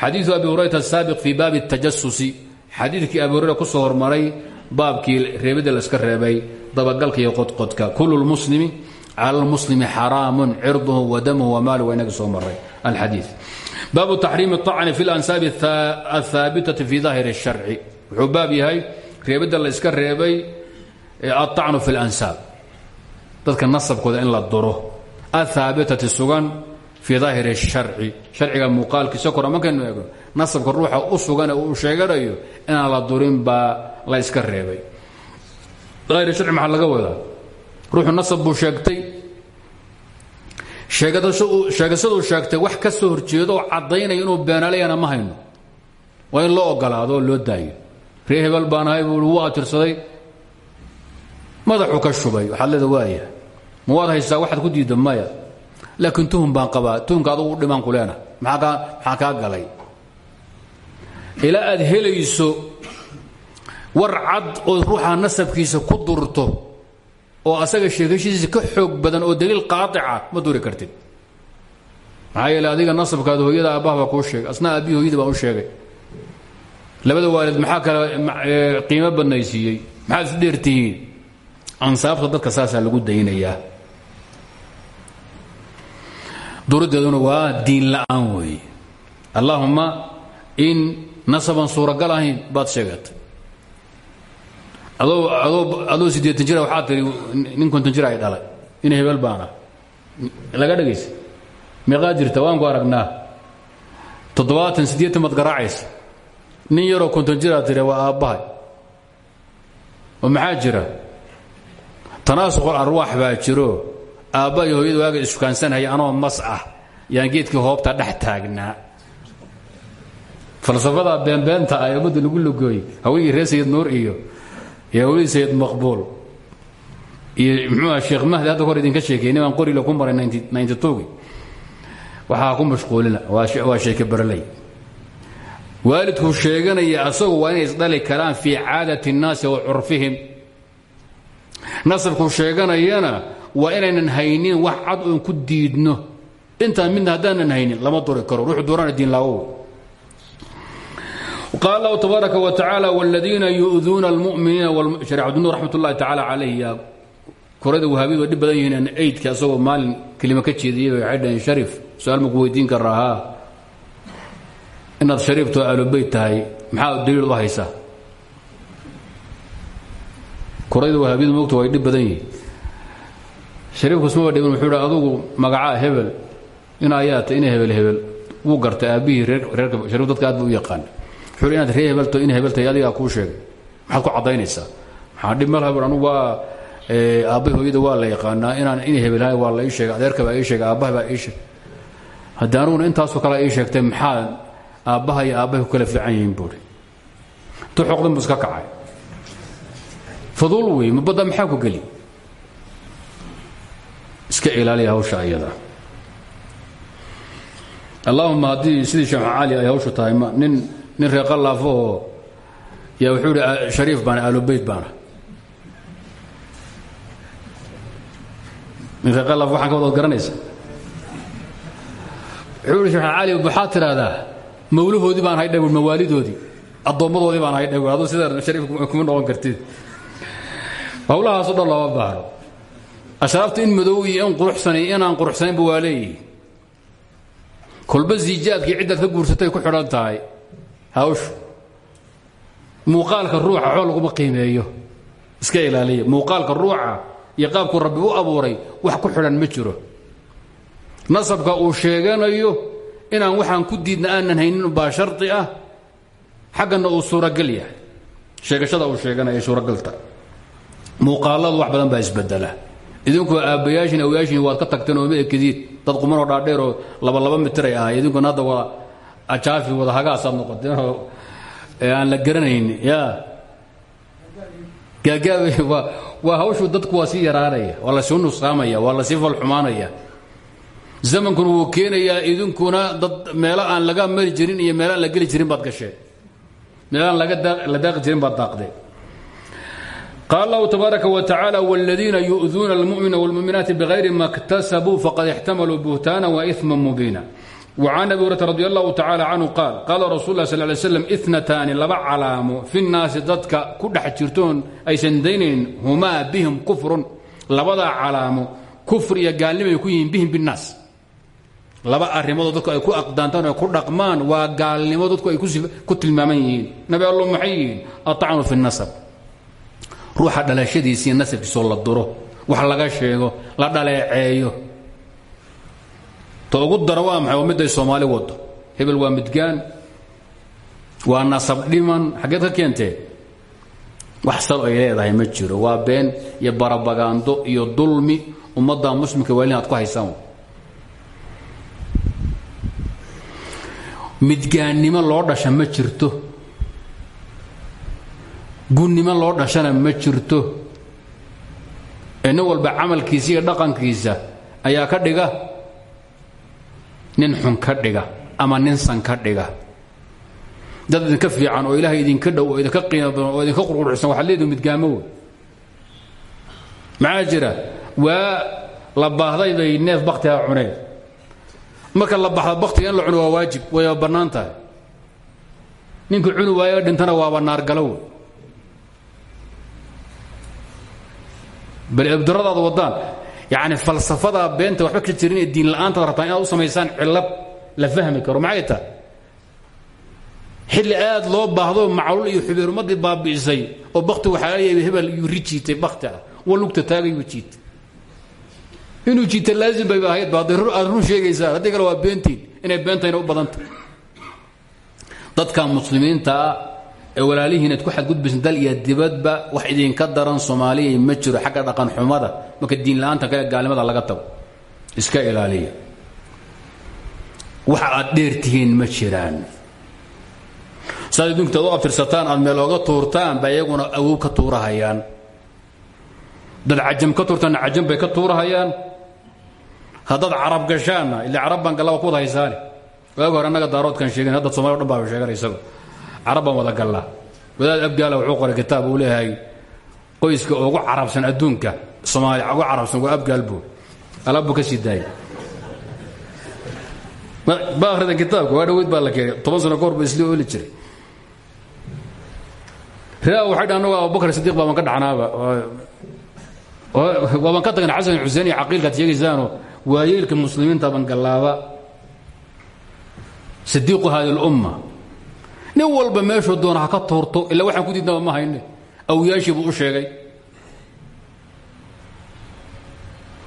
Xadiiu abi hurara saabiq fi baabi tajasusi xadiikii abi hurera ku soo hormaray baabkii reebida laska reebay dabagalka iyo qodqodka. Kul muslimi cala lmuslimi xaraamun cirduhu wadamuhu wamaalu waa inaga soo maray alxadii baabu taxriimi acni fi lansaabi ahaabitati fi daahir اsharci wuxuu baab yahay reebidda la iska reebay aacnu fi lansaab dadka nasabkooda in la duro. Athaabitati sugan fii daahir اsharci sharciga muuqaalkiisa kor markaynu eegno nasabka ruuxa u sugan ee uu sheeganayo inaan la durin baa la iska reebay. Daahir harci maxaa laga wadaa? Ruuxu nasab buu sheegtay sheegasaduu sheegtay wax ka soo horjeedo oo caddaynaya inuu beenalayana ma hayno. Waa in loo ogolaado oo loo daayo. Ree hebel baan buu wuu atirsaday. Madaxuu ka shubay. Waxaad leeda waaya ma waad haysaa waxaad ku diidda maya. Laakiin tuhum baan qabaa. Tuhumka adugu u dhimaan ku leena. Maxaa kaa galay? Ilaa aad helayso war cad ood ruuxa nasabkiisa ku durto oo asaga sheekashiisa ka xoog badan oo daliil qaaطica ma duri kartid. Maxaa yeele adiga nasabkaada hooyada aabbaha baa kuu sheegay asna aabbihi hoyada baan u sheegay. Labada waalid maxaa kale qiimo badnaysiiyey maxaad is dheertihiin ansaabta dadka saasaa lagu daynayaa. Durideeduna waa diin la'aan weeye allaahumma in nasaban suuragal ahayn baad sheegatay adoo siddeetan jira waxaa tiri nin konton jir ay dhalay. In hebel baana. Laga dhegaysa meeqaa jirta waan ku aragnaa. Toddobaatan siddeetan baad garaacaysa. Nin yaroo konton jiraa tiri waa aabbahay. Oo maxaa jira? Tanaasuqul arwaax baa jiro. Aabba iyo hooyada waaga isfukaansanhaya anoo mas ah. Yaan geedkii hoobta dhex taagnaa. Falsafada beenbeenta ah ee ummadda lagu logooyey. Haweenkii reer sayid nuur iyo haweenkii sayid maqbuul iyo muxuuha sheekh mahdi hadda hor idinka sheekeyey nimaan qorila ku maray ninety twogi ku mashquulina waa sheeke barley waalidku sheeganaya asagu waa inay isdhali karaan fii caadati الnaasi wa curfihim nasabku sheeganayana waa inaynan haynin wax cad ku diidno intaan midna haddaanan haynin lama duri karo ruuxu durana diin laawow qaal lahu tabaaraka wa tacaala wاladiina yu'duuna اlmuminiina shariicadunu raxmat ullahi tacaala calayh yaa kurada wahaabiyadu dhib badan yihiin aydka asagoo maalin kelima ka jeediyey bay waxay dhaheen shariif su'aal maku weydiin karaa haa inaad shariiftoo aalubeyt tahay maxaa daliil u haysaa kurayda wahaabiyadu mogta way dhib badan yihiin shariifku isma dhibin wuxuu hi adugu magacaa hebel in ayaata ina hebel hebel wuu gartay aabbihii reerka shariif dadka aad buu u yaqaan wuxuu inaad ree hebelto in hebeltay adigaa kuu sheegay maxaad ku caddaynaysaa maxaa dhib mal hebel anugu waa aabbahi hooyada waa la yaqaanaa inaan in hebelhay waa la ii sheegay adeerka baa ii sheegay aabbaha baa ii sheegay haddii anuguna intaasoo kale ii sheegtay maxaa aabbaha iyo aabbahay ku kala fiican yihiin buuri tu xoqdan buu iska kacay faduul wey mabadda maxaa ku geli iska ilaaliya hawsha ayada allahuma haddii sidii sheekh cali ay hawshu tahay nin nin reeqalaafo oo yaa wuxuu ihi shariif baana aalubeyt baana. Nin reeqalaaf waxaan ka wadaad garanaysa. Wuxuu ihi sheekh cali waxaad tidhaahdaa mawlahoodii baan hay dhawr mawaalidoodii addoommadoodii baan hay dhawr aduu sida shariif kuma noqon kartid. Hawlahaasoo dhan lama baaro ashraafta in madow iyo in quruxsanay inaan quruxsanaynba waa leeyihi kolba ziijaadkii ciddaad ka guursatay ku xidhan tahay hawshu muuqaalka ruuxa xool laguma qiimeeyo. Iska ilaaliya muuqaalka ruuxa iyo qaabkuu rabbi u abuuray wax ku xidhan ma jiro. Nasabka uu sheeganayo inaan waxaan ku diidna aanan haynin baa shardi ah. Xaggana uu suuragal yahay. Sheegashada uu sheeganaya suuragalta. Muuqaaladu wax badan baa isbedela idinkoo aabbayaashin awyaashin waad ka tagteen oo ma ekadiid dad qumanoo dhaadheer oo laba laba mitir ay ahay idinkuna hadda waa ajaafi wada hagaasaad noqoteen oo aan la garanayn ya gaagaabay waa waa hawshu dadku waa sii yaraanaya waa lasii nusaamaya waa lasii falxumaanaya zamankuna wuu keenayaa idinkuna dad meelo aan laga mari jirin iyo meelo aan la geli jirin baad gasheen meelo aan la daaqi jirin baad daaqdeen قال الله تبارك وتعالى والذين يؤذون المؤمن والمؤمنات بغير ما اكتسبوا فقد احتملوا بهتانا وإثما وcan abi hurata radi allahu tacaala canhu qaal qaala rasul lah sal lay slam inataani laba calaamo fi nnaasi dadka ku dhex jirtoon aysan daynayn humaa bihim kufrun. Labadaa calaamo kufr iyo gaalnimay ku yihiin bihim binaas laba arrimoodoo dadku ay ku aqdaantaan o ay ku dhaqmaan waa gaalnimo dadku ay ku tilmaaman yihiin. Nabi allo maxay yihiin? Aacnu fi nasab. Ruuxa dhalashadiisiiyo nasabkiisoo la duro. Wax laga sheego la dhaleeceeyo ta ugu dara waa maxay? Waa midday soomaali wado. Hebel waa midgaan waa nasab dhiman. Xaggeed ka keentee? Wax sal ay leedahay ma jiro. Waa been iyo barabagaando iyo dulmi. Ummadda muslimka waa inaad ku haysaan midgaannimo loo dhasha ma jirto. Gunnimo loo dhashana ma jirto. Nin walba camalkiisa iyo dhaqankiisa ayaa ka dhiga nin xun ka dhiga ama nin san ka dhiga. Dad idinka fiican oo ilaahay idinka dhow oo idinka qiimo badan oo idinka qurqurxsan waxaad leedihi midgaamo wey maxaa jira? Waa la bay neef baktiha cuneen marka la baxda in la cuno waa waajib way bannaan tahay. Ninka cuni waayo dhintana waaba naargalow bal ebdaradaada wadaan yacni falsafadaa beenta waxba ka jirin ee diin la'aantaad rabtaan inaad u samaysaan cillad la fahmi karo maxay tahay xilli aad loo baahdo macluul iyo xubeer ummaddii baabi'isay oo bakti waxaa leeyahay hebel yuu ri jiitay bakti ah. Wa lugta taagayuu jiitay. Inuu jiita laazim bayba ahayd ba hadday aad run sheegaysaan haddii kale waa beentiin inay beentayna u badanta. Dadka muslimiinta ah ee walaalihiin aad ku xadgudbaysan dal iyo dibadba wax idinka daran soomaaliya ma jiro xagga dhaqan xumada marka diin la'aanta kale gaalnimada laga tago. Iska ilaaliya. Waxa aad dheertihiin ma jiraan. Saad adduunka ad u abtirsataan tuurtaan ba iyaguna awow ka tuurahayaan. Dad cajam ka tuurtaanna cajam bay ka tuurahayaan. Haddaad carab gashaanna ila carab baan gallaba ku wada haysaane waagi hore annaga daaroodkan sheegen hadda somaliya carab baan wada gallaa wadaad abgaala wuxuu qoray kitaab uu leeyahay qoyska ugu carabsan adduunka soomaaliya ugu carabsan waa abgaal buu. Alaab buu ka sii daayay. Ba akhrida kitaabka waa dhaweyd baa la keenay. Toban sano kahor ba isli ooli jiray. Raa waxay dhan annagu abubakar sidiiq baaban ka dhacnaaba. Waabaan ka tagna xasan xuseen iyo caqiilkaad sheegaysaano waayeelka muslimiinta bangallaaba sidiiqu hadi اlumma nin walba meeshuu doona ha ka toorto ilaa waxaan ku diidnaba ma hayne. Awyaashii buu u sheegay.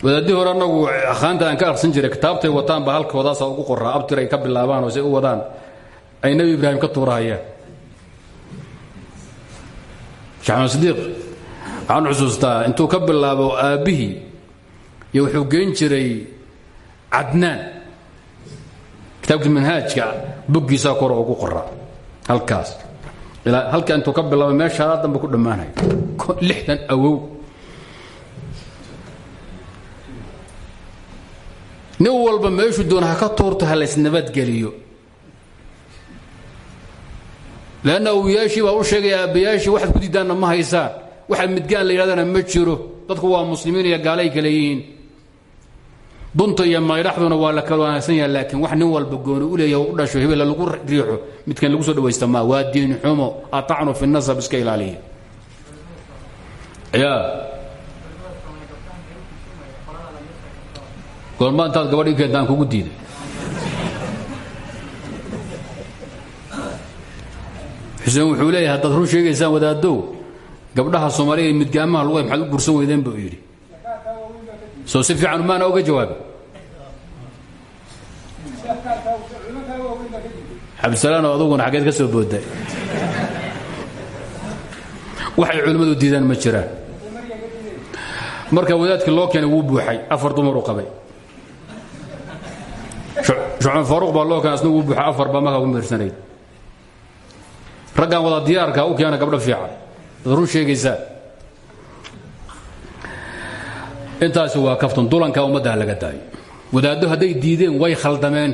Wadaadii hore anagu akhaanta aan ka arsan jiray kitaabtay wataan ba halkoodaasa ugu qoraa abtir ay ka bilaabaan oo say u wadaan. Ay nebi ibraahim ka tuurahayaan. Sheekh sidiiq waxaan xusuustaa intuu ka bilaabo aabbihii iyo wuxuu geyn jiray cadnaan kitaabkii manhaajka boggiisaa kor ugu qora halkaas. Ilaa halkaa intuu ka bilaabo meeshaa dambe ku dhammaanaya lixdan awow. Nin walba meeshuu doona ka tuurto ha laysnabadgeliyo leanna awyaashii baa u sheegaya aabbayaashii waxaad ku diidaanna ma haysaan. Waxaad midgaan la yidhahdana ma jiro. Dadku waa muslimiin iyo gaalay kale bunta iyo maydhaxduna waa la kala wanaagsan yaha laakiin wax nin walba gooni u leeyaha u dhasho hebela lagu riixo midkan lagu soo dhawaysta maa waa diin xumo. Atacnu fi nasab iska ilaaliya ya goorma intaad gabadh ii keenta aan kugu diiday. Xuseen wuxuu leeyahay haddaad run sheegaysaan wadaadow gabdhaha soomaaliya midgaamaha luga maxaad u gursan weydeen buu yidhi soo si fiican maana oga jawaabi cabdisalaano aduguna xaggeed ka soo booday waxay culimmadu diidaan ma jiraan. Marka wadaadkii loo keenay wuu buuxay afar dumaruu qabay. Shucban faaruq baa loo keenay asna buuxay afar baa markaa u meersanayd. Raggan wada diyaarka u keena gabdho fiican. Dad run intaasi waa kaftan dulanka ummaddaha laga daayo. Wadaaddo hadday diideen way khaldameen.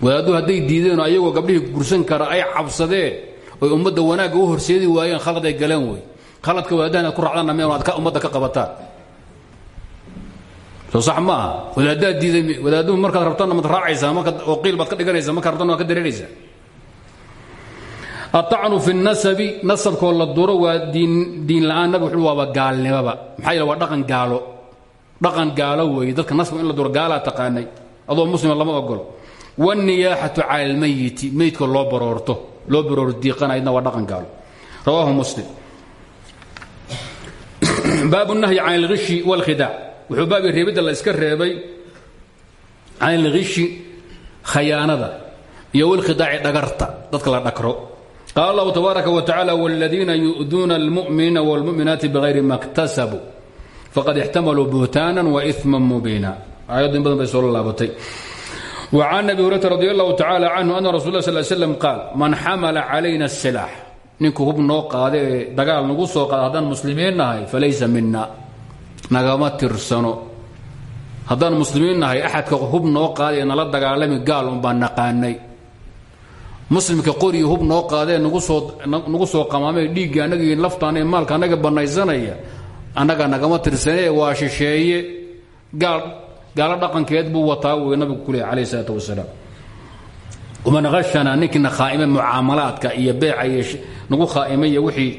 Wadaaddu hadday diideen oo ayagoo gabdhihii gursan kara ay cabsadeen oy ummadda wanaagga u horseedi waayeen khalad ay galeen wey khaladka wadaadaha inaad ku racdaanna meel aad ummadda ka qabataan. Soo sax ma aha wadaaddaad diiday wadaadduhu markaad rabtanna mad raacaysaa markaad oo qiil baad ka dhiganaysaa markaad rabtanna ka dareeraysaa aacnu fi nasabi nasabkoo la duro waa diin la'aan nabig wuxuu waaba gaalnimaba maxaa yeele waa dhaqan gaalo dhaqan gaalo weeye dadka nasabka in la duro gaalaa taqaanay adoo muslima lama ogolo wاniyaaxatu cala اlmayiti meydka loo baroorto loo baroor diiqanaydna waa dhaqan gaalo rawaahu muslim baabu nahyi can اlhishi wاlkhidaac wuxuu baabi reebidda la iska reebay can اlhishi khayaanada iyo wlkhidaaci dhagarta dadka la dhakro qaal allahu tabaaraka wa tacala wاladiina yu'duuna اlmu'miniina wاlmu'minaati bغayri ma اktasabuu faqad ixtamaluu buhtaanan waإثma mubiina aayaddu in badan bay soo laabatay وcan abi hurayra radi allahu tacala canhu ana rasul la sl slam qaal man xamala calayna الsilaax ninku hub noo qaada ee dagaal nagu soo qaada haddaan muslimiin nahay falaysa mina nagama tirsano haddaan muslimiin nahay axadka hub noo qaada ee nala dagaalami gaal un baan naqaanay muslimka qoriyi hub noo qaadee nagu soo qamaamay dhiigga anagii laftaan ee maalka annaga banaysanaya annaga nagama tirsanee waa shisheeye. Gaal gaalo dhaqankeed buu wataa wey nabigu ku leey alayh isalaat wasalaam. Waman hashana ninkina khaa'ime iyo beeca iyo nagu khaa'imay wixii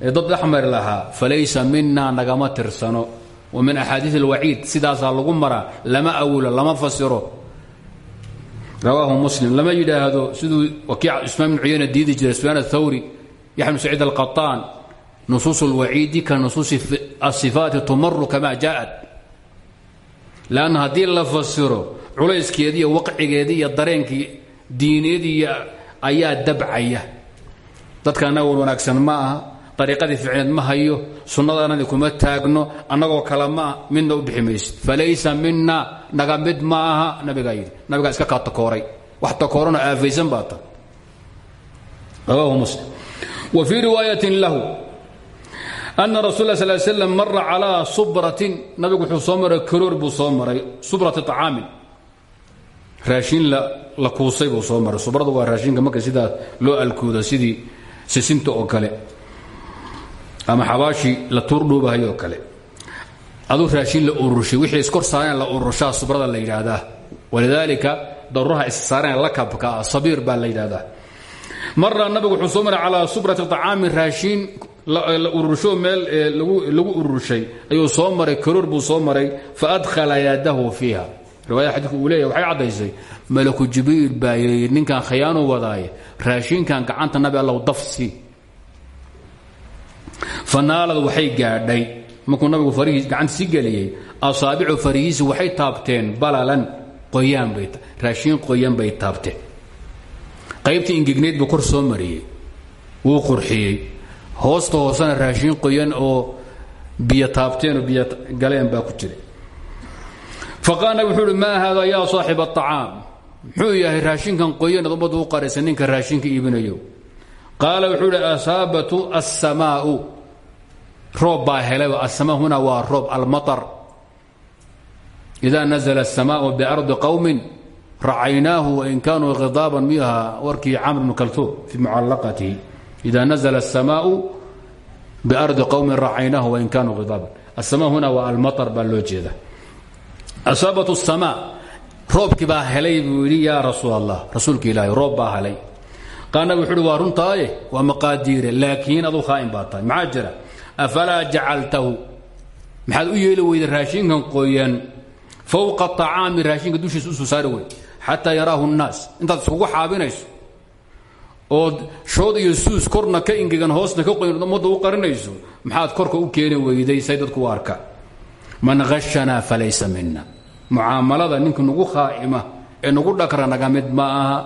dad axmari lahaa falaysa mina nagama tirsano. Wa min axaadiis alwaciid sidaasaa lagu maraa lama awulo lama fasiro rawaahu muslim lama yidhaahdo siduu wakiic ismaan bn cuyayna diidi jiray sufyaan athawri yaxya bn saciid alqaطaan nusuus اlwaciidi ka nusuusi asifaati tumaru kama jaءat lanna haddii la fasiro culayskeedii iyo waqcigeedii iyo dareenkii diineedii ayaa dabcaya dadka annaga wanaagsan ma aha ariiqadii ficneed ma hayo sunnadaanadi kuma taagno annagoo kale maa midna u bixi falaysa mina naga mid ma aha nabigaa yidhi. Nabigaa iska kaa takooray wax takooranoo aafaysan baa ta. Muslim. Wa fii riwaayatin lahu ana rasul la sl slam mara calaa subratin nabigu wuxuu soo maray karoor buu soo maray subrati acaamin raashin la kuusay buu soo maray. Subradu waa raashinka marka sidaa loo alkuuda sidii sisinta oo kale ama xabaashii la tuurdhuubahay oo kale. Aduu raashin la urushay wixii iskor saareen la urushaa subrada la yidhaahdaa. Walidaalika daruuraha issaareen lakabka sabiir baa la yidhaahdaa. Mara nabigu wuxuu soo maray calaa subrati la urursho meel lagu ururshay ayuu soo maray karoor buu soo maray fa adkhala yadahu fiiha. Riwaayada xadiidku uu leeyahy waxay malaku jibriil baa yidhi ninkan khayaanu wadaaye raashinkan gacanta nabi allow dafsi fanaalad waxay gaadhay. Markuu nabigu farihii gacantiisi geliyey asaabicu farihiisi waxay taabteen balalan. Qoyaan bay raashiin qoyan bay taabteen. Qaybtii ingegneyd buu kor soo mariyey. Wuu qurxiyey. Hoosta hoosena raashiin qoyan oo biyo taabteen oo galeen baa ku jira faqaal wuxuu uhi maa haada yaa saaxib aطacaam muxuu yahay raashinkan qoyan ad ummaddu u qaraysa ninka raashinka iibinayo. Qaala wuxuu ihi asaabatu assamaau roob baa helay asama huna waa roob almaطar ida nazla الsamaau biardi qowmin racaynaahu wain kaanuu khidaaban miyaha warkii camr bnu kaltuub fii mucallaqatihi ida nazla الsamaau biardi qowmin racaynaahu wain kaanuu khidaaban asama huna waa almaطar baa loo jeeda asaabat الsamaa roobkii baa helay buu yidhi yaa rasuul allah rasuulka ilaahay roob baa helay qaal nabig wuxu uhi waa runtaaye waa maqaadiire laakiin aduu khaa'in baa tahay maxaa jira afalaa jacaltahu maxaad u yeeli weyda raashinkan qoyan fowqa acaami raashinka dushiisa u soo saari wey xataa yaraahu nnaas intaad iskugu xaabinayso ood shood iyo suus korna ka ingegan hoosna ka qoyn ummadda u qarinayso maxaad korka u keeni weyday say dadku u arka man hashanaa falaysa mina mucaamalada ninka nagu khaa'ima ee nagu dhakra naga mid ma aha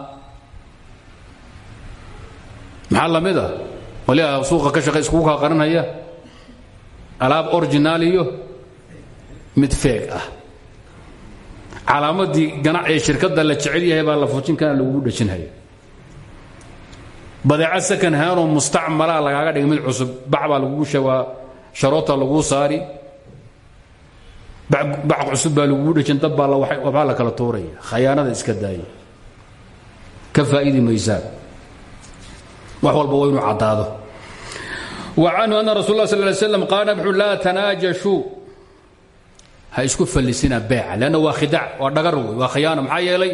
maxaa la mid a waliaa suuqa ka shaqay iskugu kaa qarinhaya alaab originaal iyo mid feeg ah. Calaamadii ganac ee shirkadda la jecel yahay baa la fujin kana lagugu dhajinhaya badeeca sakan haanoo mustacmalaa lagaaga dhigay mid cusub bac baa lagugu sharoota laguu saari. Bac cusub baa lagugu dhajin dab baa waxbaa la kala tuuraya khayaanada iska daaya ka faa'idi maysaan wax walba waa inuu wa canhu ana rasul ly slam qaala wuxuu laa tanaajashuu ha isku fallisina beeca leanna waa khidaac waa dhagar wey waa khiyaano maxaa yeelay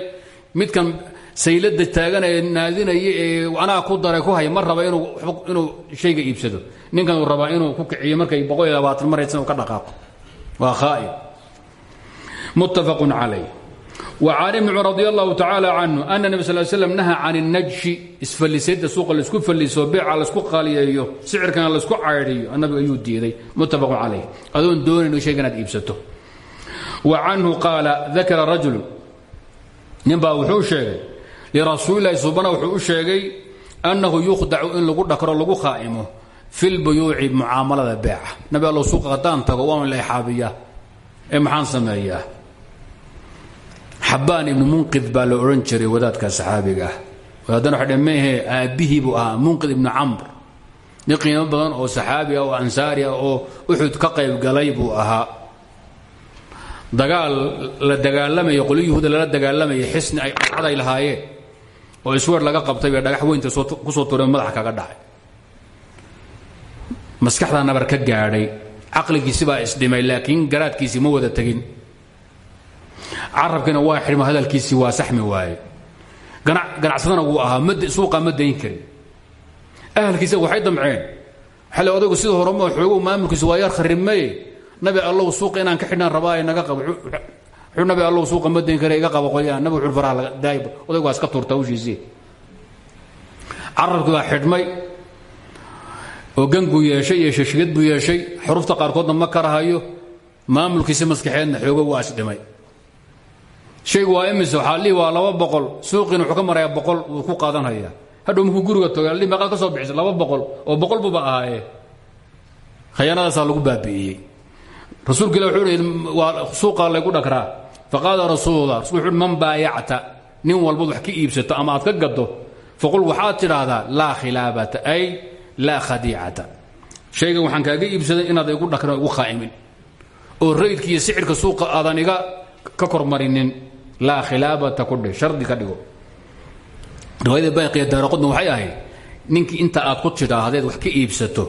midkan saylada taagan ee naadinaya ee anaa ku daray ku haya ma raba inuu shayga iibsado. Ninkan uu rabaa inuu ku kiciyo markay boqol iyo labaatan maraysan uu ka dhaqaaqo. Waa khaa'in muttafaqun calayh wcan ibn radi allahu tacaala canhu ana nbi sal slm naha can اnajshi isfallisayda suuqa la isku falliso beeca la isku qaaliyeeyo sicirkana la isku caydhiyo anabigu ayuu diiday muttafaqun calayh. Adoon doonayn shayga inaad iibsato. Wa canhu qaala dakara rajulu ninbaa wuxuu sheegay lirasuulilahi subana wuxuu u sheegay annahu yukhdacu in lagu dhakro lagu khaa'imo fi lbuyuuci mucaamalada beeca. Nabi allow suuqa haddaan tago waan la xaabiyaa ee maxaan sameeyaa? Xabaan ibnu munqid baa la odhan jiray wadaadka saxaabiga ah. Wadaadana waxa mehe aabbihii buu ahaa munqid ibnu camr. Nin badan oo saxaabi ah oo ansaari ah oo uxud ka qayb galay buu ahaa. Dagaal la dagaalamaya qolyo yahuuda lala dagaalamaya xisni ay cad ay lahaayeen oo isweer laga qabtay dhagax weynta ku soo tureen madaxa kaga dhacay. Maskaxdaa nabar ka gaadhay caqligiisi baa isdhimay laakiin garaadkiisii ma wada tegin carabkiina waa xidhmo hadalkiisii waa saxmi waaye. Ganacsadana wuu ahaa suuqaa ma dayn karin. Ahalkiisa waxay damceen. Xale odaygu sida horema xoogow maamulkiisu waa yar kharibmaye nabi allow suuqa inaan ka xidhnaan rabaa naga qabo wuxuu nabi allow suuqa ma kare iga qabo qolyaan nabi wuxuu faraha laga daay odaygu waa iska tuurta hawshiisii carabkii baa oo ganguu yeeshay iyo shashigad buu yeeshay. Xurufta qaarkoodna ma karahayo maamulkiisi maskaxeedna xoogo waa isdhimay shaygu waa imise waxaa waa laba boqol. Suuqiina wuxuu ka marayaa boqol wuu ku qaadanhayaa. Hadhow markuu guriga toga lihi meeqaad ka soo bixisay laba oo boqol buuba ahaaye. Khayaanadaasaa lagu baabi'iyey. Rasuulka ilah wuxuu waa suuqaa laygu dhakraa. Faqaala rasuulullah rasul man baayacta nin walbaad wax ka iibsato ama aad ka gaddo faqul waxaad tidhaahdaa laa khilaabata ay laa khadiicata. Shaygan waxaan kaaga iibsaday inaad igu dhakran igu khaa'imin. Oo raydka iyo sicirka suuqa aadan iga ka kormarinin laa khilaabata ku dhe shardi ka dhigo. Riwaayada baaqiya daaraqodna waxay ahayd ninkii inta aad ku tidhaahdeed wax ka iibsato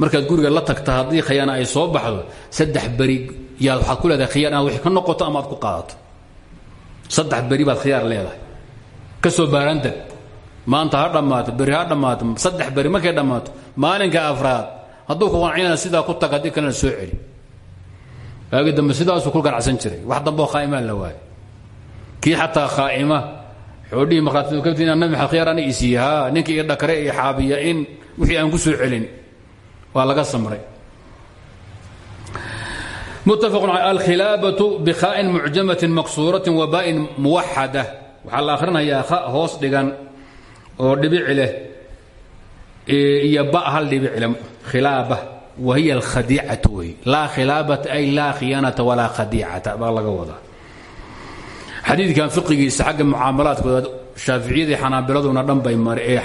markaad guriga la tagta haddii khayaana ay soo baxdo saddex beri yaad waxaad ku leedahay inaad wixii ka noqoto ama aad ku qaadato. Saddex beri baad khiyaar leedahay. Ka soo maanta ha dhammaato beri ha dhammaato saddex beri markay dhammaato maalinka afraad hadduu ku qancinana sidaa ku tag haddii soo celi. Waagi dambe ku ganacsan jiray. Wax dambeoo khaa'imaan la waayo kii xataa khaaima. Xoodhihii marhaatiaadkhiyaarana isiiya ninkii i dhakare i xaabiya in wixii aan ku soo celin. Waa laga samray. Alkhilaabatu bkhain mucjamatin maqsuuratin wabaain muwaxada waxaa la ahrinayaa ha hoos dhigan oo dhibici leh iyo ba hal dhibici leh khilaaba wahiya alkhadiicatu wey laa khilaabata ay laa khiyaanata walaa khadiicata baa laga wadaa xadiidkan fiqigiisa xagga mucaamalaadkooda shaaficiyadii xanaabiladuna dhanbay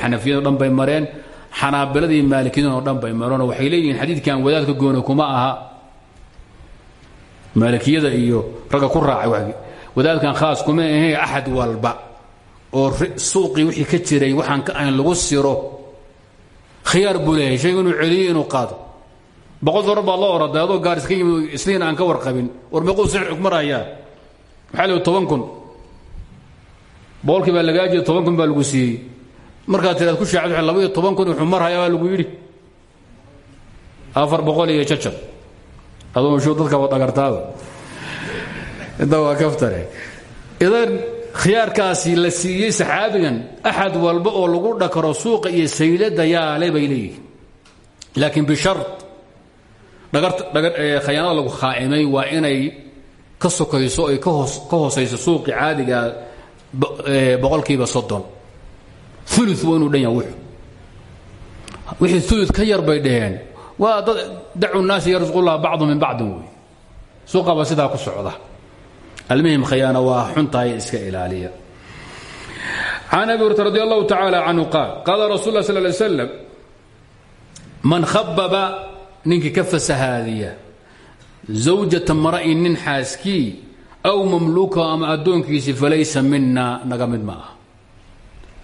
xanafiyadu dhan bay mareen xanaabiladii maalikiyaduna dhan bay mareen waxay leeyihiin xadiidkan wadaadka gooni kuma aha. Maalikiyada iyo ragga ku raacay wadaadkan khaas kuma ahee axad walba oo suuqii wixii ka jiray waxaan ka ahayn lagu siro. Khiyaar buu leeyahay shaygu inuu celiyo inuu qaado. Boqol dolar baad la oraday adoo isliin aan ka warqabin war sir marayaa maxaa leeyahay toban kun? Boqolkii baa lagaa jeeda toban kun baa lagu siiyey. Markaad tiraad ku shaacad laba iyo toban kun wuxuu marhayaa baa lagu yidhi. Afar boqol iyo jajab adoo shuu dadka wad agartaaba. Inta waa kaftare. Idan khiyaarkaasi la siiyey saxaabigan axad walba oo lagu dhakaro suuqa iyo saylada yaale bay leeyihiin. Laakiin bishar khayaanada lagu khaa'imay waa inay ka sokayso ay ka hoosayso suuqi caadiga boqolkiiba soddon. Ulu waa inuu dhan wixii ulu ka yar bay dhaheen. Waa dad dacu naasi yarsuqullah bacdu min bacdin wey. Suuqaba sidaa ku socda. Almuhim khayaana waa xuntahay iska ilaaliya. Can abi hurata radi allahu tacaala canhu qaal qaala rasul lah man khababa ninkii ka fasahaadiya zawjata mara'in nin xaaskii aw mamluuka ama addoonkiisii falaysa mina naga mid ma ah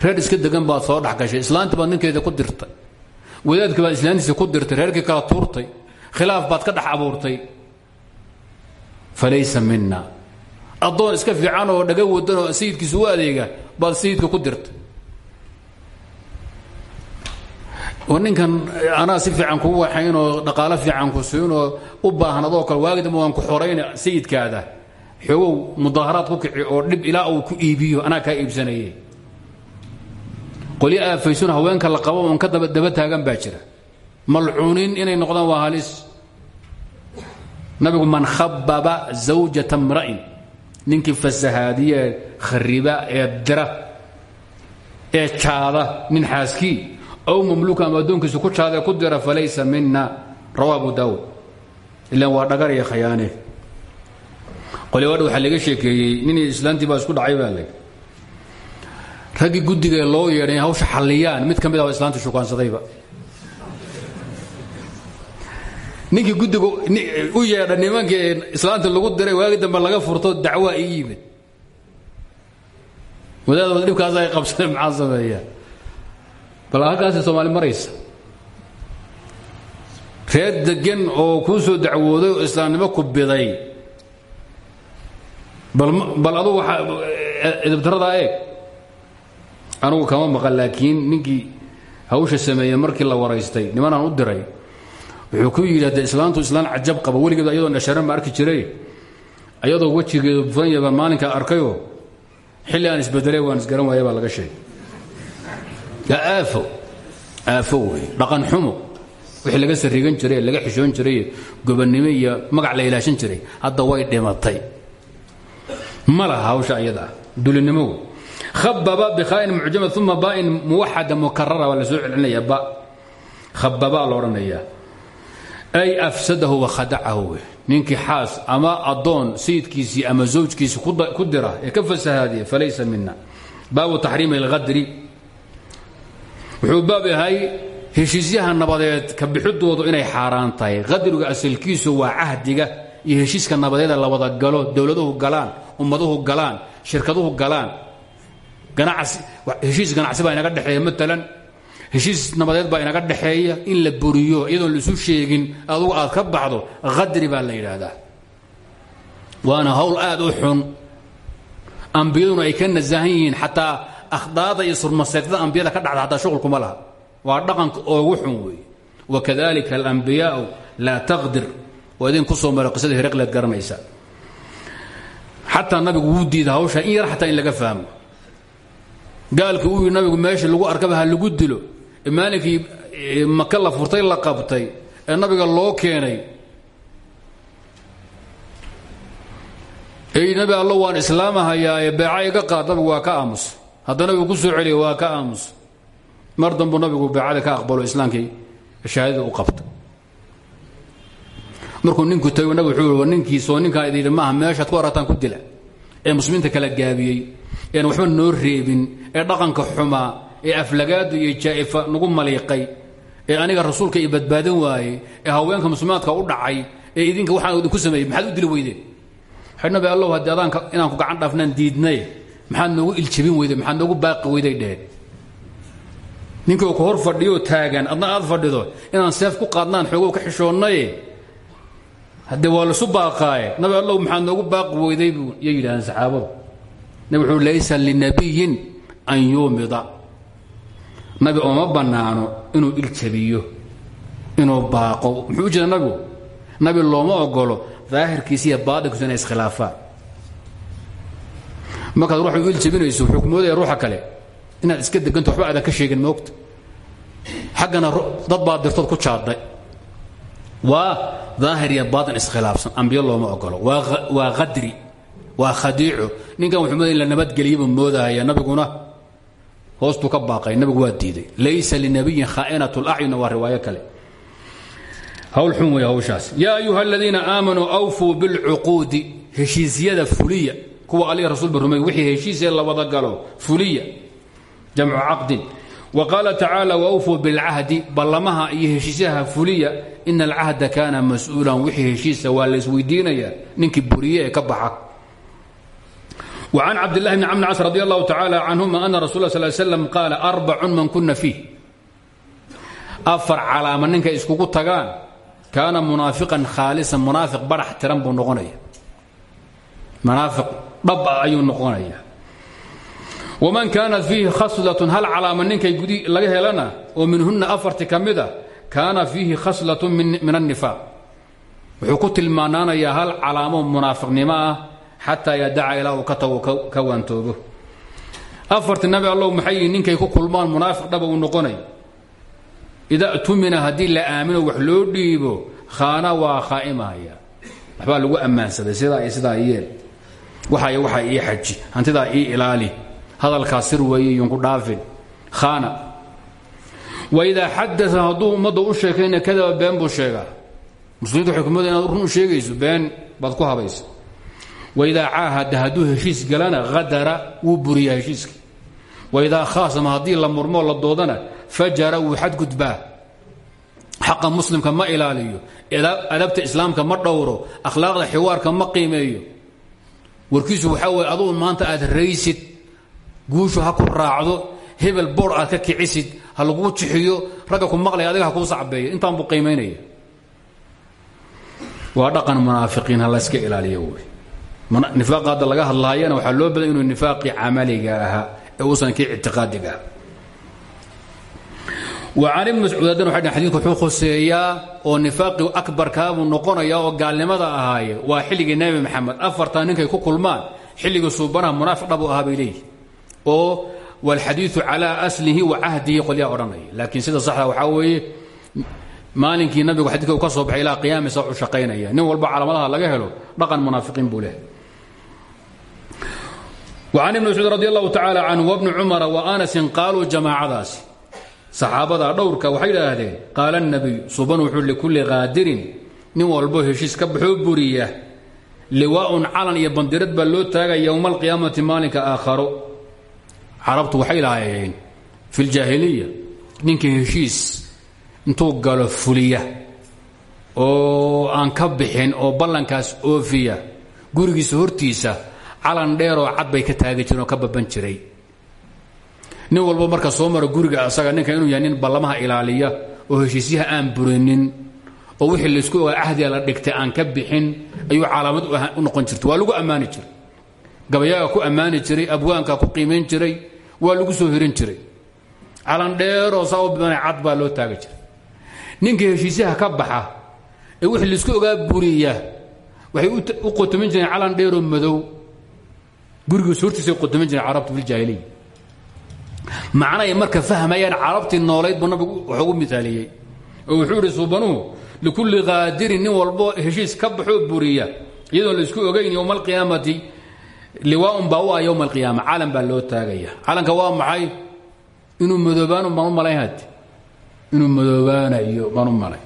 reer iska degan baad soo dhex gashay islaantii baad ninkeeda ku dirtay wadaadkii baad islaantiisa ku dirtay reerkii kala tuurtay khilaaf baad ka dhex abuurtay falaysa mina addoon iska fiican oo dhaga wadan oo sayidkiisa u adeega baad sayidka ku dirtay oo ninkan anaa si fiican kuu waxayn oo dhaqaalo fiican ku siin oo u baahan adoo kale waagi dambe waan ku xorayna sayidkaada. Xoogow mudaaharaad ku kici oo dhib ilaa uu ku iibiyo anaa kaa iibsanaye qolyo aafaysun haweenka la qabo oon ka daba taagan baa jira. Malcuuniin inay noqdaan waa halis. Nabigu man khababa zawjata mra'in ninkii fasahaadiye khariba ee dira ee jaada nin xaaskii aw mamluuka ama addoonkiisu ku jaada ee ku dira falaysa mina rawa abu daawud ilaan waa dhagar iyo khayaane qolyo wadha waxaa laga sheekeeyey ninii islaantii baa isku dhacay baa layidhi raggii guddigae loo yeedhay hawsha xalliyaan mid ka mid ah islaanta shukaansadayba ninkii guddiga u yeedha nimankii islaanta lagu diray waagi dambe laga furto dacwaa ii yimid wadaadooda dhibkaas ay qabsadeen maxaa sameeyaa bal halkaasi soomaali maraysa reer degan oo kuu soo dacwooday oo islaamnimo ku biday. Bal adugu waaa edabtaradaa eeg. Anugu kama maqan laakiin ninkii hawsha sameeyey markii la waraystay nimanaan u diray wuxuu ku yidhi hadde islaantu islaan cajab qaba weligeed ayadoo dhasharan ma arki jiray. Ayadoo wejigeedu bufanya baan maalinkaa arkayoo xilli aan isbedelay waan isgaran waaya baa laga sheegay yaa aafo. Wey dhaqan xumo wixii laga sariigan jiray laga xishoon jiray gobannimo iyo magac la ilaashan jiray hadda way dhimatay. Ma laha hawsha ayada ah dulinimo wey hababa bkhaain mucjama uma bain muwaxada mukarara waa la soo celinaya ba. Khababa la odhanayaa ay afsadahu wakhadacahu wey ninkii xaas ama addoon sayidkiisii ama zawjkiisi ku dira ee ka fasahaadiya falaysa mina baabu taxriimi اlhadri wuxuu baab yahay heshiisyaha nabadeed ka bixidoodu inay xaaraan tahay. Hadriga asalkiisu waa cahdiga iyo heshiiska nabadeeda la wada galo dowladuhu galaan ummaduhu galaan shirkaduhu galaan. Heshiis ganacsi baa inaga dhexeeya maalan heshiis nabadeed baa inaga dhexeeya in la buriyo iyadoon laisu sheegin adugu aad ka baxdo khadri baa la yidhaahdaa. Waana hawl aad u xun. Ambiyaduna ay ka nasahan yihiin xataa akhdaada iyo surmaseegtada ambiyada ka dhacda hataa shuqulkuma laha waa dhaqanka oogu xun weeye wakadalika alambiyaau laa taqdir oo idin ku soo qisada hereqleed garanaysa xataa nabigu wuu diida hawsha in yar xataa in laga fahmo gaalka uu nabigu meeshii lagu arkaba ha lagu dilo maalinkii maka la furtay la qabtay ee nabiga loo keenay ey nabi allo waan islaamahayaaye beeca iga qaad nabigu waa ka aamus hadda nabigu ku soo celiya waa ka aamus. Mar dambu nabigu beecada ka aqbalo islaamkii shahaadada u qabta markuu ninku tago nabig wuxuu ninkiisoo ninkaa idin maaha meeshaad ku aragtaan ku dila. Ee muslimiinta kala gaabiyey ean waxba noo reebin ee dhaqanka xumaa ee aflagaadu iyo jaa'ifa nagu maliiqay ee aniga rasuulka i badbaadin waayey ee haweenka muslimaadka u dhacay ee idinka waxaan idinku sameeyey maxaad u dili weydeen? Waxay nabi allow inaan ku gacan dhaafnaan diidnay maxaad noogu iljabin weyday? Maxaad noogu baaqi weyday dheheen ninkii ku hor fadhiyo taagan adna aad fadhido inaan seef ku qaadnaan xoogow ka xishoonnaye haddee waa lasu baaqaaye? Nabi allow maxaad noogu baaqi weyday buu yay yidhahdeen nabi wuxuu laysa linabiyin an yuumida. Nabi ooma bannaano inuu iljabiyo inuu baaqo. Muxuu u nabi looma ogolo daahirkiisa iyo baadinkiisu inay iskhilaafaan markaad ruuxa u iljabinayso wuxuu kumoodaya ruuxa kale. Inaad iska deganto waxba aadan ka sheegin moogta xaggana dad baa dirtood ku jaadhay. Waa daahir iyo baatin iskhilaafsan ambiyo looma ogolo waa qadri waa khadiico ninkan wuxuu moodaya in la nabadgeliyaba nabiguna. Hoostuu ka baaqay nabigu waa diiday. Laysa linabiyin khaa'inat lacyun waa riwaayo kale. Hawl xun wey hawshaas. Yaa ayuha aladiina aamanuu awfuu bilcuquudi heshiisyada fuliya kuwa alihi rasuulba rumey wixii heshiisee la wada galo fuliya jamcu caqdin wa qaala tacaala waawfuu bilcahdi ballamaha iyo heshiisyaha fuliya ina alcahda kaana mas-uulan wixii heshiisa waa laysweydiinaya ninkii buriye ee ka baxa وعن cبد الله بن cمر cاص رضي الله تعالى عنهma أن رsuل صل ل سلم قاaل أربع man kuna فيih أفر calaama ninkay iskugu tagaan kaana munaafiقا khاaliصa munaafiq barax tiran buu noqonaya dhaba ayuu noqonaya. Waman kaanat fiihi khaslatun hal calaama ninkay gudi laga helana oo minhunna afarti kamida a ah, kaana fiihi khaslatun min annifaaq. Wuxuu ku tilmaanaanayaa hal calaamo munaafiqnimo ah xataa yadaca ilaa uu ka tago ka afarti nabi allow maxay ninkay ku kulmaan munaafiq dhaba uu noqonay. Ida tumina haddii la aamino wax loo dhiibo khaana waa khaa'imaya. Waxbaa lagu ammaansaday sidaa iyo yeel waxay waxaa ii xaji. Hantidaa ii ilaali. Hadalkaa sir weeye yunku dhaafin. Khaana. Wa idaa xadaa hadduu ummadda u sheekayna kadaba been buu sheegaa. Muslimiintu waxay kumada inaad run sheegayso been baad ku habaysa. Waidaa caahada hadduu heshiis galana hadara wuu buriyaa heshiiska waidaa khaasama haddii la murmoo la doodana fajara wuu xadgudbaa. Xaqa muslimka ma ilaaliyo. Adabta islaamka ma dhowro. Akhlaaqda xiwaarka ma qiimeeyo warkiisu waxaa weye adugu maanta aad raysid guushu ha ku raacdo hebel boor aad ka kicisid ha laguu jixiyo ragga ku maqlaya adiga ha kuu sacbeeyo. Intaan buu qiimaynaya waa dhaqan munaafiqiin ha layska ilaaliyo wey nifaaqa hadda laga hadlaayana waxaa loo badan inuu nifaaqii camaliga ahaa ee uusan kii ictiqaadiga wacan ibn mascuud adn xadiidku wuxuu khuseeyaa oo nifaaqi akbarkaabuu noqonayaa oo gaalnimada ahaaye. Waa xilligii nebi maxamed. Afartaa ninkay ku kulmaan xilligii suubanaha munaafiq dhabuu ahaa bay leeyihi oo walxadiidu calaa aslihi wa cahdihi qolyaa odhanaya. Laakiin sida saxda waxaa weeye maalinkii nabigu xadidka uu ka soo baxay ilaa qiyaami u shaqaynaya. Nin walba calaamadaha laga helo dhaqan munaafiqiin buu leh wacan ibn mascuud radi allahu tacaala canhu wabni cumara wa anasin qaaluu saxaabada dhowrka waxay idhaahdeen qaala nabiyu suban wuxuu likulli qaadirin nin walbo heshiis ka baxoo buriya liwaaun calan iyo bandirad baa loo taagaya yowma alqiyaamati maalinka aakharo. Carabtu waxay lahaayeen fi ljaahiliya ninka heshiis intuu galo fuliya oo aan ka bixin oo ballankaas oofiya gurigiisa hortiisa calan dheer oo cad bay ka taagi jireen oo ka baban jiray nin walba marka soo mara guriga asaga ninka inuu yahay nin ballamaha ilaaliya oo heshiisyaha aan burinin oo wixii laysku ogaa cahdiga la dhigtay aan ka bixin ayuu calaamad u noqon jirta waa lagu ammaani jiray. Gabayaaga ku ammaani jiray abwaanka ku qiimayn jiray waa lagu soo hirin jiray. Calan dheeroo saa u bidana cad baa loo taagi jiray. Ninka heshiisyaha ka baxa ee wixii la isku ogaa buriya waxay u qotomin jireen calan dheeroo madow. Gurigiis hortiisay qotomin jireen carabtu filjaahiliya macnahay marka fahmayaan carabtii noolayd buu nabigu wax ugu mithaaliyey. Oo wuxuu idhi suubanuhu likulli qaadirin nin walbo heshiis ka baxoo buriya iyadoon la isku ogayn yowma alqiyaamati liwaaun baa u ah yowma alqiyaama baa loo taagaya. Calanka waa maxay? Inuu madoobaano baan malayn hadi inuu madoobaanayo baan u malay.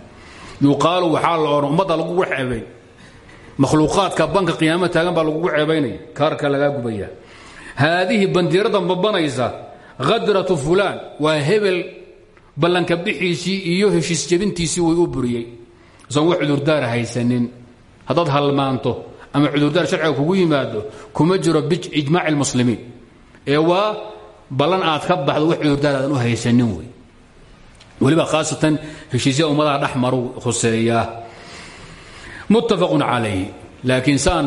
Yuqaalu waxaa la odhan ummadda lagugu ceebay makhluuqaadka banka qiyaamo taagan baa lagugu ceebaynaya kaarka lagaa gubaya haadihi bandiirada babanaysa hadratu fulaan waa hebel ballanka bixiisii iyo heshiis jebintiisii way u buriyey. Isan wax cudurdaar haysanin. Haddaad halmaanto ama cudurdaar sharciga kugu yimaado kuma jiro ijmaaci lmuslimiin ee waa ballan aad ka baxdo wax cudurdaar aadan u haysanin wey. Weliba khaasatan heshiisya ummadaha dhex maru khuseeyaa muttafaqun calayh laakiin saan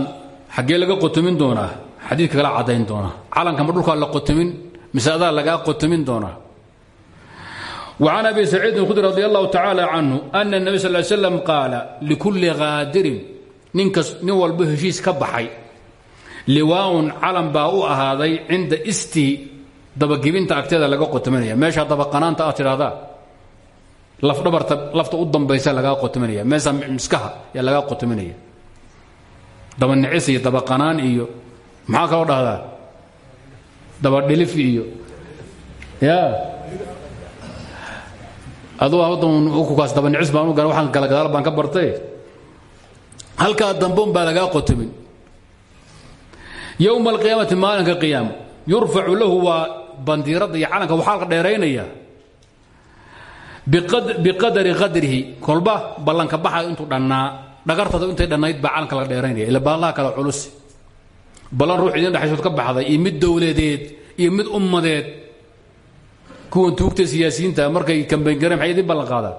xaggee laga qotomin doonaa xadiidka kala caddayn doonaa. Calanka ma dhulkaa la qotomin mise adaa lagaa qotomin doonaa وعن أبي سعيد الخدري رضي الله تعالى عنه أن النبي صلى الله عليه وسلم قال لكل غادر ninkas nin walba heshiis ka baxay liwaaun calan baa u ahaaday cinda istihi dabagebinta agteeda laga qotominaya meesha dabaqanaanta aad tidhahdaa lafdhabarta lafta u dambaysa lagaa qotominaya meesha miskaha yaa lagaa qotominaya dabanicis iyo dabaqanaan iyo maxaa kaloo dhahdaa Dabadhilif iyo. Ya. Aduu kukaas dabanicis baan u gara waxaan kala baan ka bartay. Halkaa dambon baa lagaa qotomin yowma alqiyaamati maalinka qiyaama yurfacu lahu waa bandiiradda iyo calanka waxaa la dheeraynaya biqadari qadrihi. Kolba ballanka baxa intuu dhannaa dhagartada intay dhannayd baa calanka la dheeraynaya ila ballaha kale culus ballan ruux idin dhexaysood ka baxday iyo mid dowladeed iyo mid ummadeed. Kuwan tuugta siyaasiyiinta markay kambayn gareen maxay idin ballan qaadaan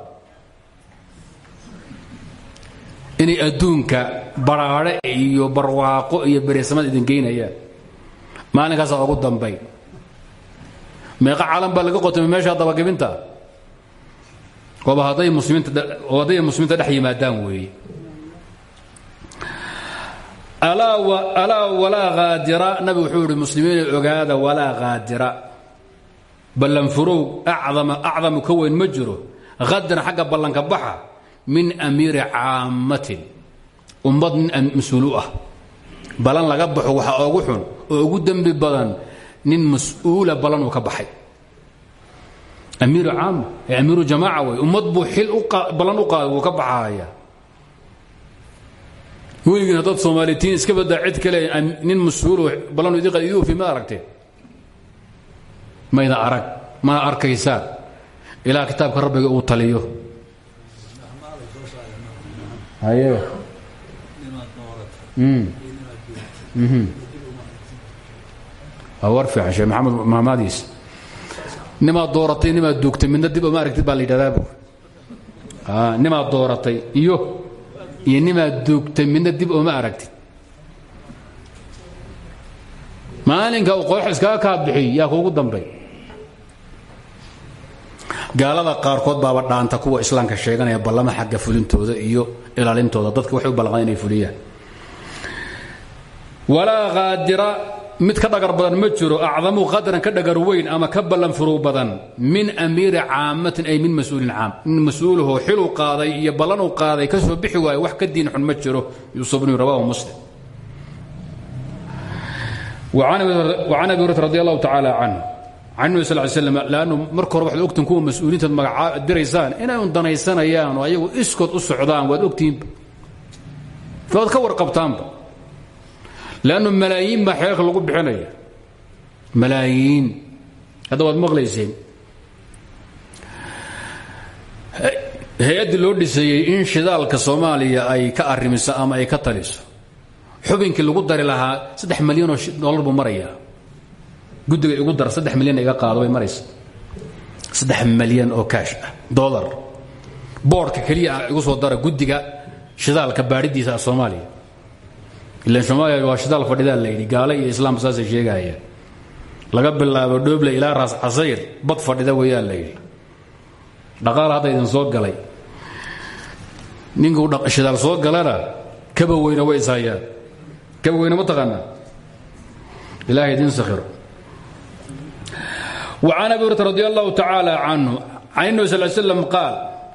inay adduunka baraare iyo barwaaqo iyo beresamad idin geynayaan. Maalinkaasaa ugu dambay meeqa calan baa laga qotomay meesha dabagebinta ooba hadday muslimiinta hadday muslimiinta dhex yimaadaan weeye alaa walaa haadira nabigu wuxuu yihi muslimiina ogaada walaa haadira ballanfurow acdamu ka weyn ma jiro. Hadran xagga ballanka baxa min amiiri caammatin. Ummad nin mas'uulu ah. Balan laga baxo waxaa ugu xun oo ugu dembi badan nin mas'uula balan uu ka baxay. Amiiru caama ee amiiru jamaaca wey ummad buu xil ballan u ka baxaaya weligin haddaad soomaalitiin iska badaa cid kale nin mas'uul ballan ofi ma aragteen mayda arag mana arkaysaan ilaa kitaabka rabbiga uu taliyo. Haye. Waa war fiican sheekh maxamed mahmaadiis nimaad dooratay nimaad duugtay midna dib oma aragtid baa la yidhahdaa nimaad dooratay iyo iyo nimaad duugtay midna dib oma aragtid. Maalinka uu qoox iskaga kaa bixiy yaa kuugu dambay gaalada qaarkood baaba dhaanta kuwa islaamka sheeganaya ballama xagga fulintooda iyo ilaalintooda. Dadka waxay u ballanqaan inay fuliyaan. Walaa qaadira mid ka dhagar badan ma jiro acdamu qadran ka dhagar weyn ama ka ballan furuu badan min amiiri caamatin ay min mas'uulin caam. In mas'uulahoo xiluu qaaday iyo ballanuu qaaday ka soo bixi waayo wax ka diin xun ma jiro yuusuf bnu rawahu muslim. Wacan abi hurata radi allahu tacaala canhu can nabi sal ly slam laannu marka hore waxaad ogtiin kuwa mas'uuliintaad magacaab diraysaan inay un danaysanayaan oo ayagu iskood u socdaan waad ogtihiinba waad ka warqabtaanba lannu malaayiin baa xeerka lagu bixinaya. Malaayiin. Hadda waad maqlayseen. Hay'addii loo dhisayey in shidaalka soomaaliya ay ka arrimiso ama ay ka taliso. Xubinkii lagu dari lahaa saddex milyanoo dollar buu marayaa. Guddiga igu dar saddex milyan iga qaado way maraysa. Saddex milyan oo kaash ah dolar boodhka keliya igu soo dara guddiga shidaalka baadhidiisa ah soomaaliya ilan soomaaliya waa shidaal fadhidaa la yidhi gaale iyo islaam saasay sheegayaan laga bilaabo dhooble ilaa raas casayr bad fadhida weeyaa la yidhi dhaqaal hadda idin soo galay ninkuu shidaal soo galana kaba weyne way ishayaan kaba weyne ma taqaanaa ilahay idin sakhiro وعن أبي هريرة رضي الله تعالى عنه عن النبي صلى الله عليه وسلم قال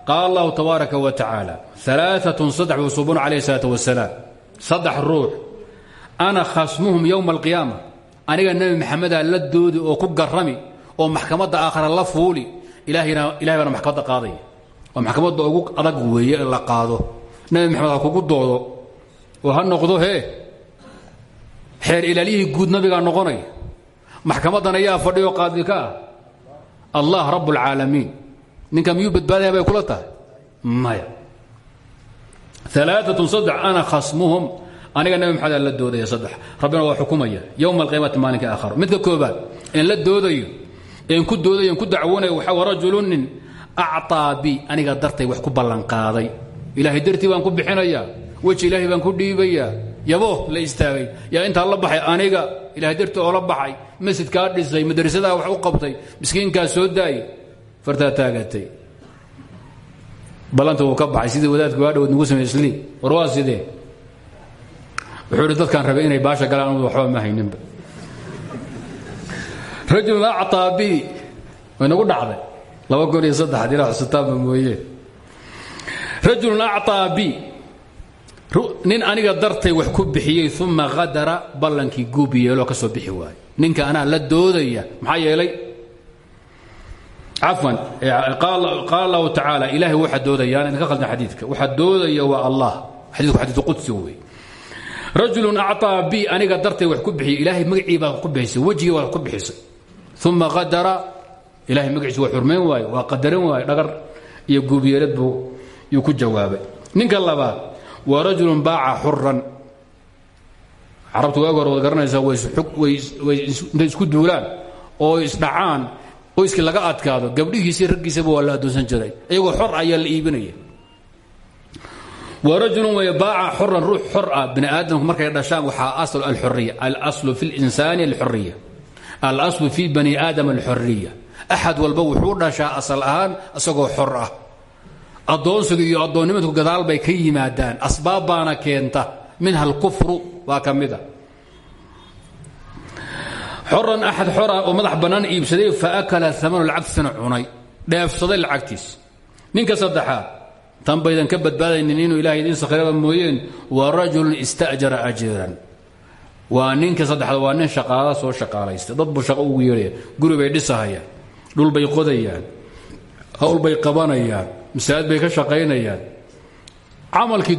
قال الله تبارك وتعالى ثلاثة صدح وصوبون عليه الصلاة والسلام saddex ruux ana khasmuhum yowma alqiyaama. Aniga nebi maxamedaa la doodi oo ku garrami oo maxkamada aakhara la fuuli ilaah baana maxkamadda qaadaya oo maxkamadda ugu adag weeye la qaado. Nebi maxamed ha kugu doodo oo ha noqdo hee? Xeer ilaaliyihii guud nabigaa noqonaya maxkamaddan ayaa fadhiyo qaadi ka ah. Allah rabb اlcaalamiin ninka miyuu badbaadaya bay kula tahay? Maya alaaatun saddex ana khasmuhum aniga nabi maxamed aan la doodaya saddex rabbina waa xukumaya yowma alqiyaamati maalinka aakharo midka koobaad een la doodayo een ku doodayo en ku dacwoonayo waxaa wa rajulun nin acطaa bi aniga dartay wax ku ballanqaaday ilaahay dartii baan ku bixinayaa weji ilaahay baan ku dhiibayaa yabo la istaagay yaa intaa la baxay aniga ilahay dartii oo la baxay masjidkaa dhisay madrasadaa wax u qabtay miskiinkaa soo daayay fartaa taagatay ballanta wuu ka baxay sidii wadaadku waa dhawad nugu samey isliim war waa sidee? Wuxuu ihi dadkaan rabay inay baasha galaan waxba ma hayninba rajulun acطaa bi way nagu dhacday. Laba kun iyo saddex ilaa xusutaanba mooyee rajulun acطaa bi nin aniga dartay wax ku bixiyey uma hadara ballankii guub yeeloo ka soo bixi waayo ninka anaa la doodaya maxaa yeelay cafwan qaala allahu tacaala ilahay waxaa doodayaan idinka khaldan xadiidka. Waxaa doodaya waa allah. Xadiidku xadiidu qudsi wey rajulun acطaa bi aniga dartay wax ku bixiyey ilaahay magacii baa ku bixisay wejigii baa ku bixisay. Uma hadara ilahay magaciisa waa xurmayn waayo waa qadarin waayo dhagar iyo guubyeelad buu yuu ku jawaabay. Ninka labaad waa rajulun baaca xuran carabtu waag hore wad garanaysaa intay isku duulaan oo isdhacaan qoyskii laga adkaado gabdhihiisii raggiisaba waa la addoonsan jiray. Iyagoo xor ayaa la iibinaya wa rajulun way baaca xuran ruux xor ah. Bini aadamku markay dhashaan waxaa asl alxuriya alaslu fi linsaani alxuriya alaslu fi bani aadam alxuriya axad walba wuxuu dhashaa asal ahaan isagoo xor ah. Addoonsiga iyo addoonnimadku gadaal bay ka yimaadaan. Asbaab baana keenta. Minha alkufru baa ka mida xoran axad xora oo madax bannaan iibsaday fa akala amanu lacagtiisana cunay. Dheefsaday lacagtiis. Ninka saddexaad tan baydan ka badbaadaynin inuu ilahay idiin sakhiraba mooyeen waa rajulun ista'jara ajiran waa ninka saddexaad waa nin shaqaala soo shaqaalaystay dad buu shaqo ugu yeedhaya. Guri bay dhisahayaan. Dhul bay qodayaan. Hawl bay qabanayaan. Masaajid bay ka shaqaynayaan. Camalkii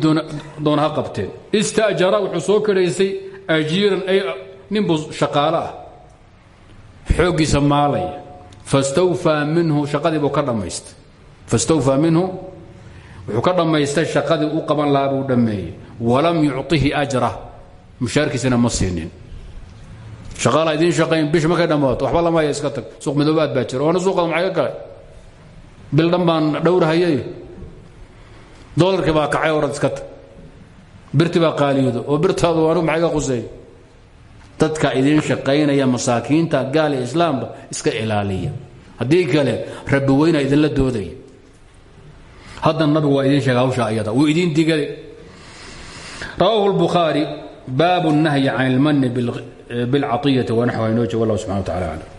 doona ha qabteen. Ista'jara wuxuu soo kadhaysay ajiiran ay ninbuu shaqaalo ah xooggiisa maalaya. Fastawfaa minhu shaqadii buu ka dhammaystay. Fastawfaa minhu wuxuu ka dhammaystay shaqadii u qaban lahaa buu dhammeeyey. Walam yucطihi ajra. Mushaarkiisana ma siinin. Shaqaala idiin shaqayn bish markay dhammaato. Waxba lamaya iska tag. Suuq madoobaad baa jira. Oona suuqada maxay ka galay bil dhan baan dhowrahayay dolarkii baa kacay orad iska tag. Birti baa qaaliyoodo oo birtaadu anigu maxay ka quseey dadka idiin shaqaynaya masaakiinta gaale islaamba iska ilaaliya. Haddii kale rabi weynaa idinla doodaya. Haddana nabigu waa idin sheega hawsha ayada wuu idin digade rawaahu lbukhaari baabu nahyi can ilmanni bilcatiyati wanaxwa inoo jog wallah subxana w tacala aclam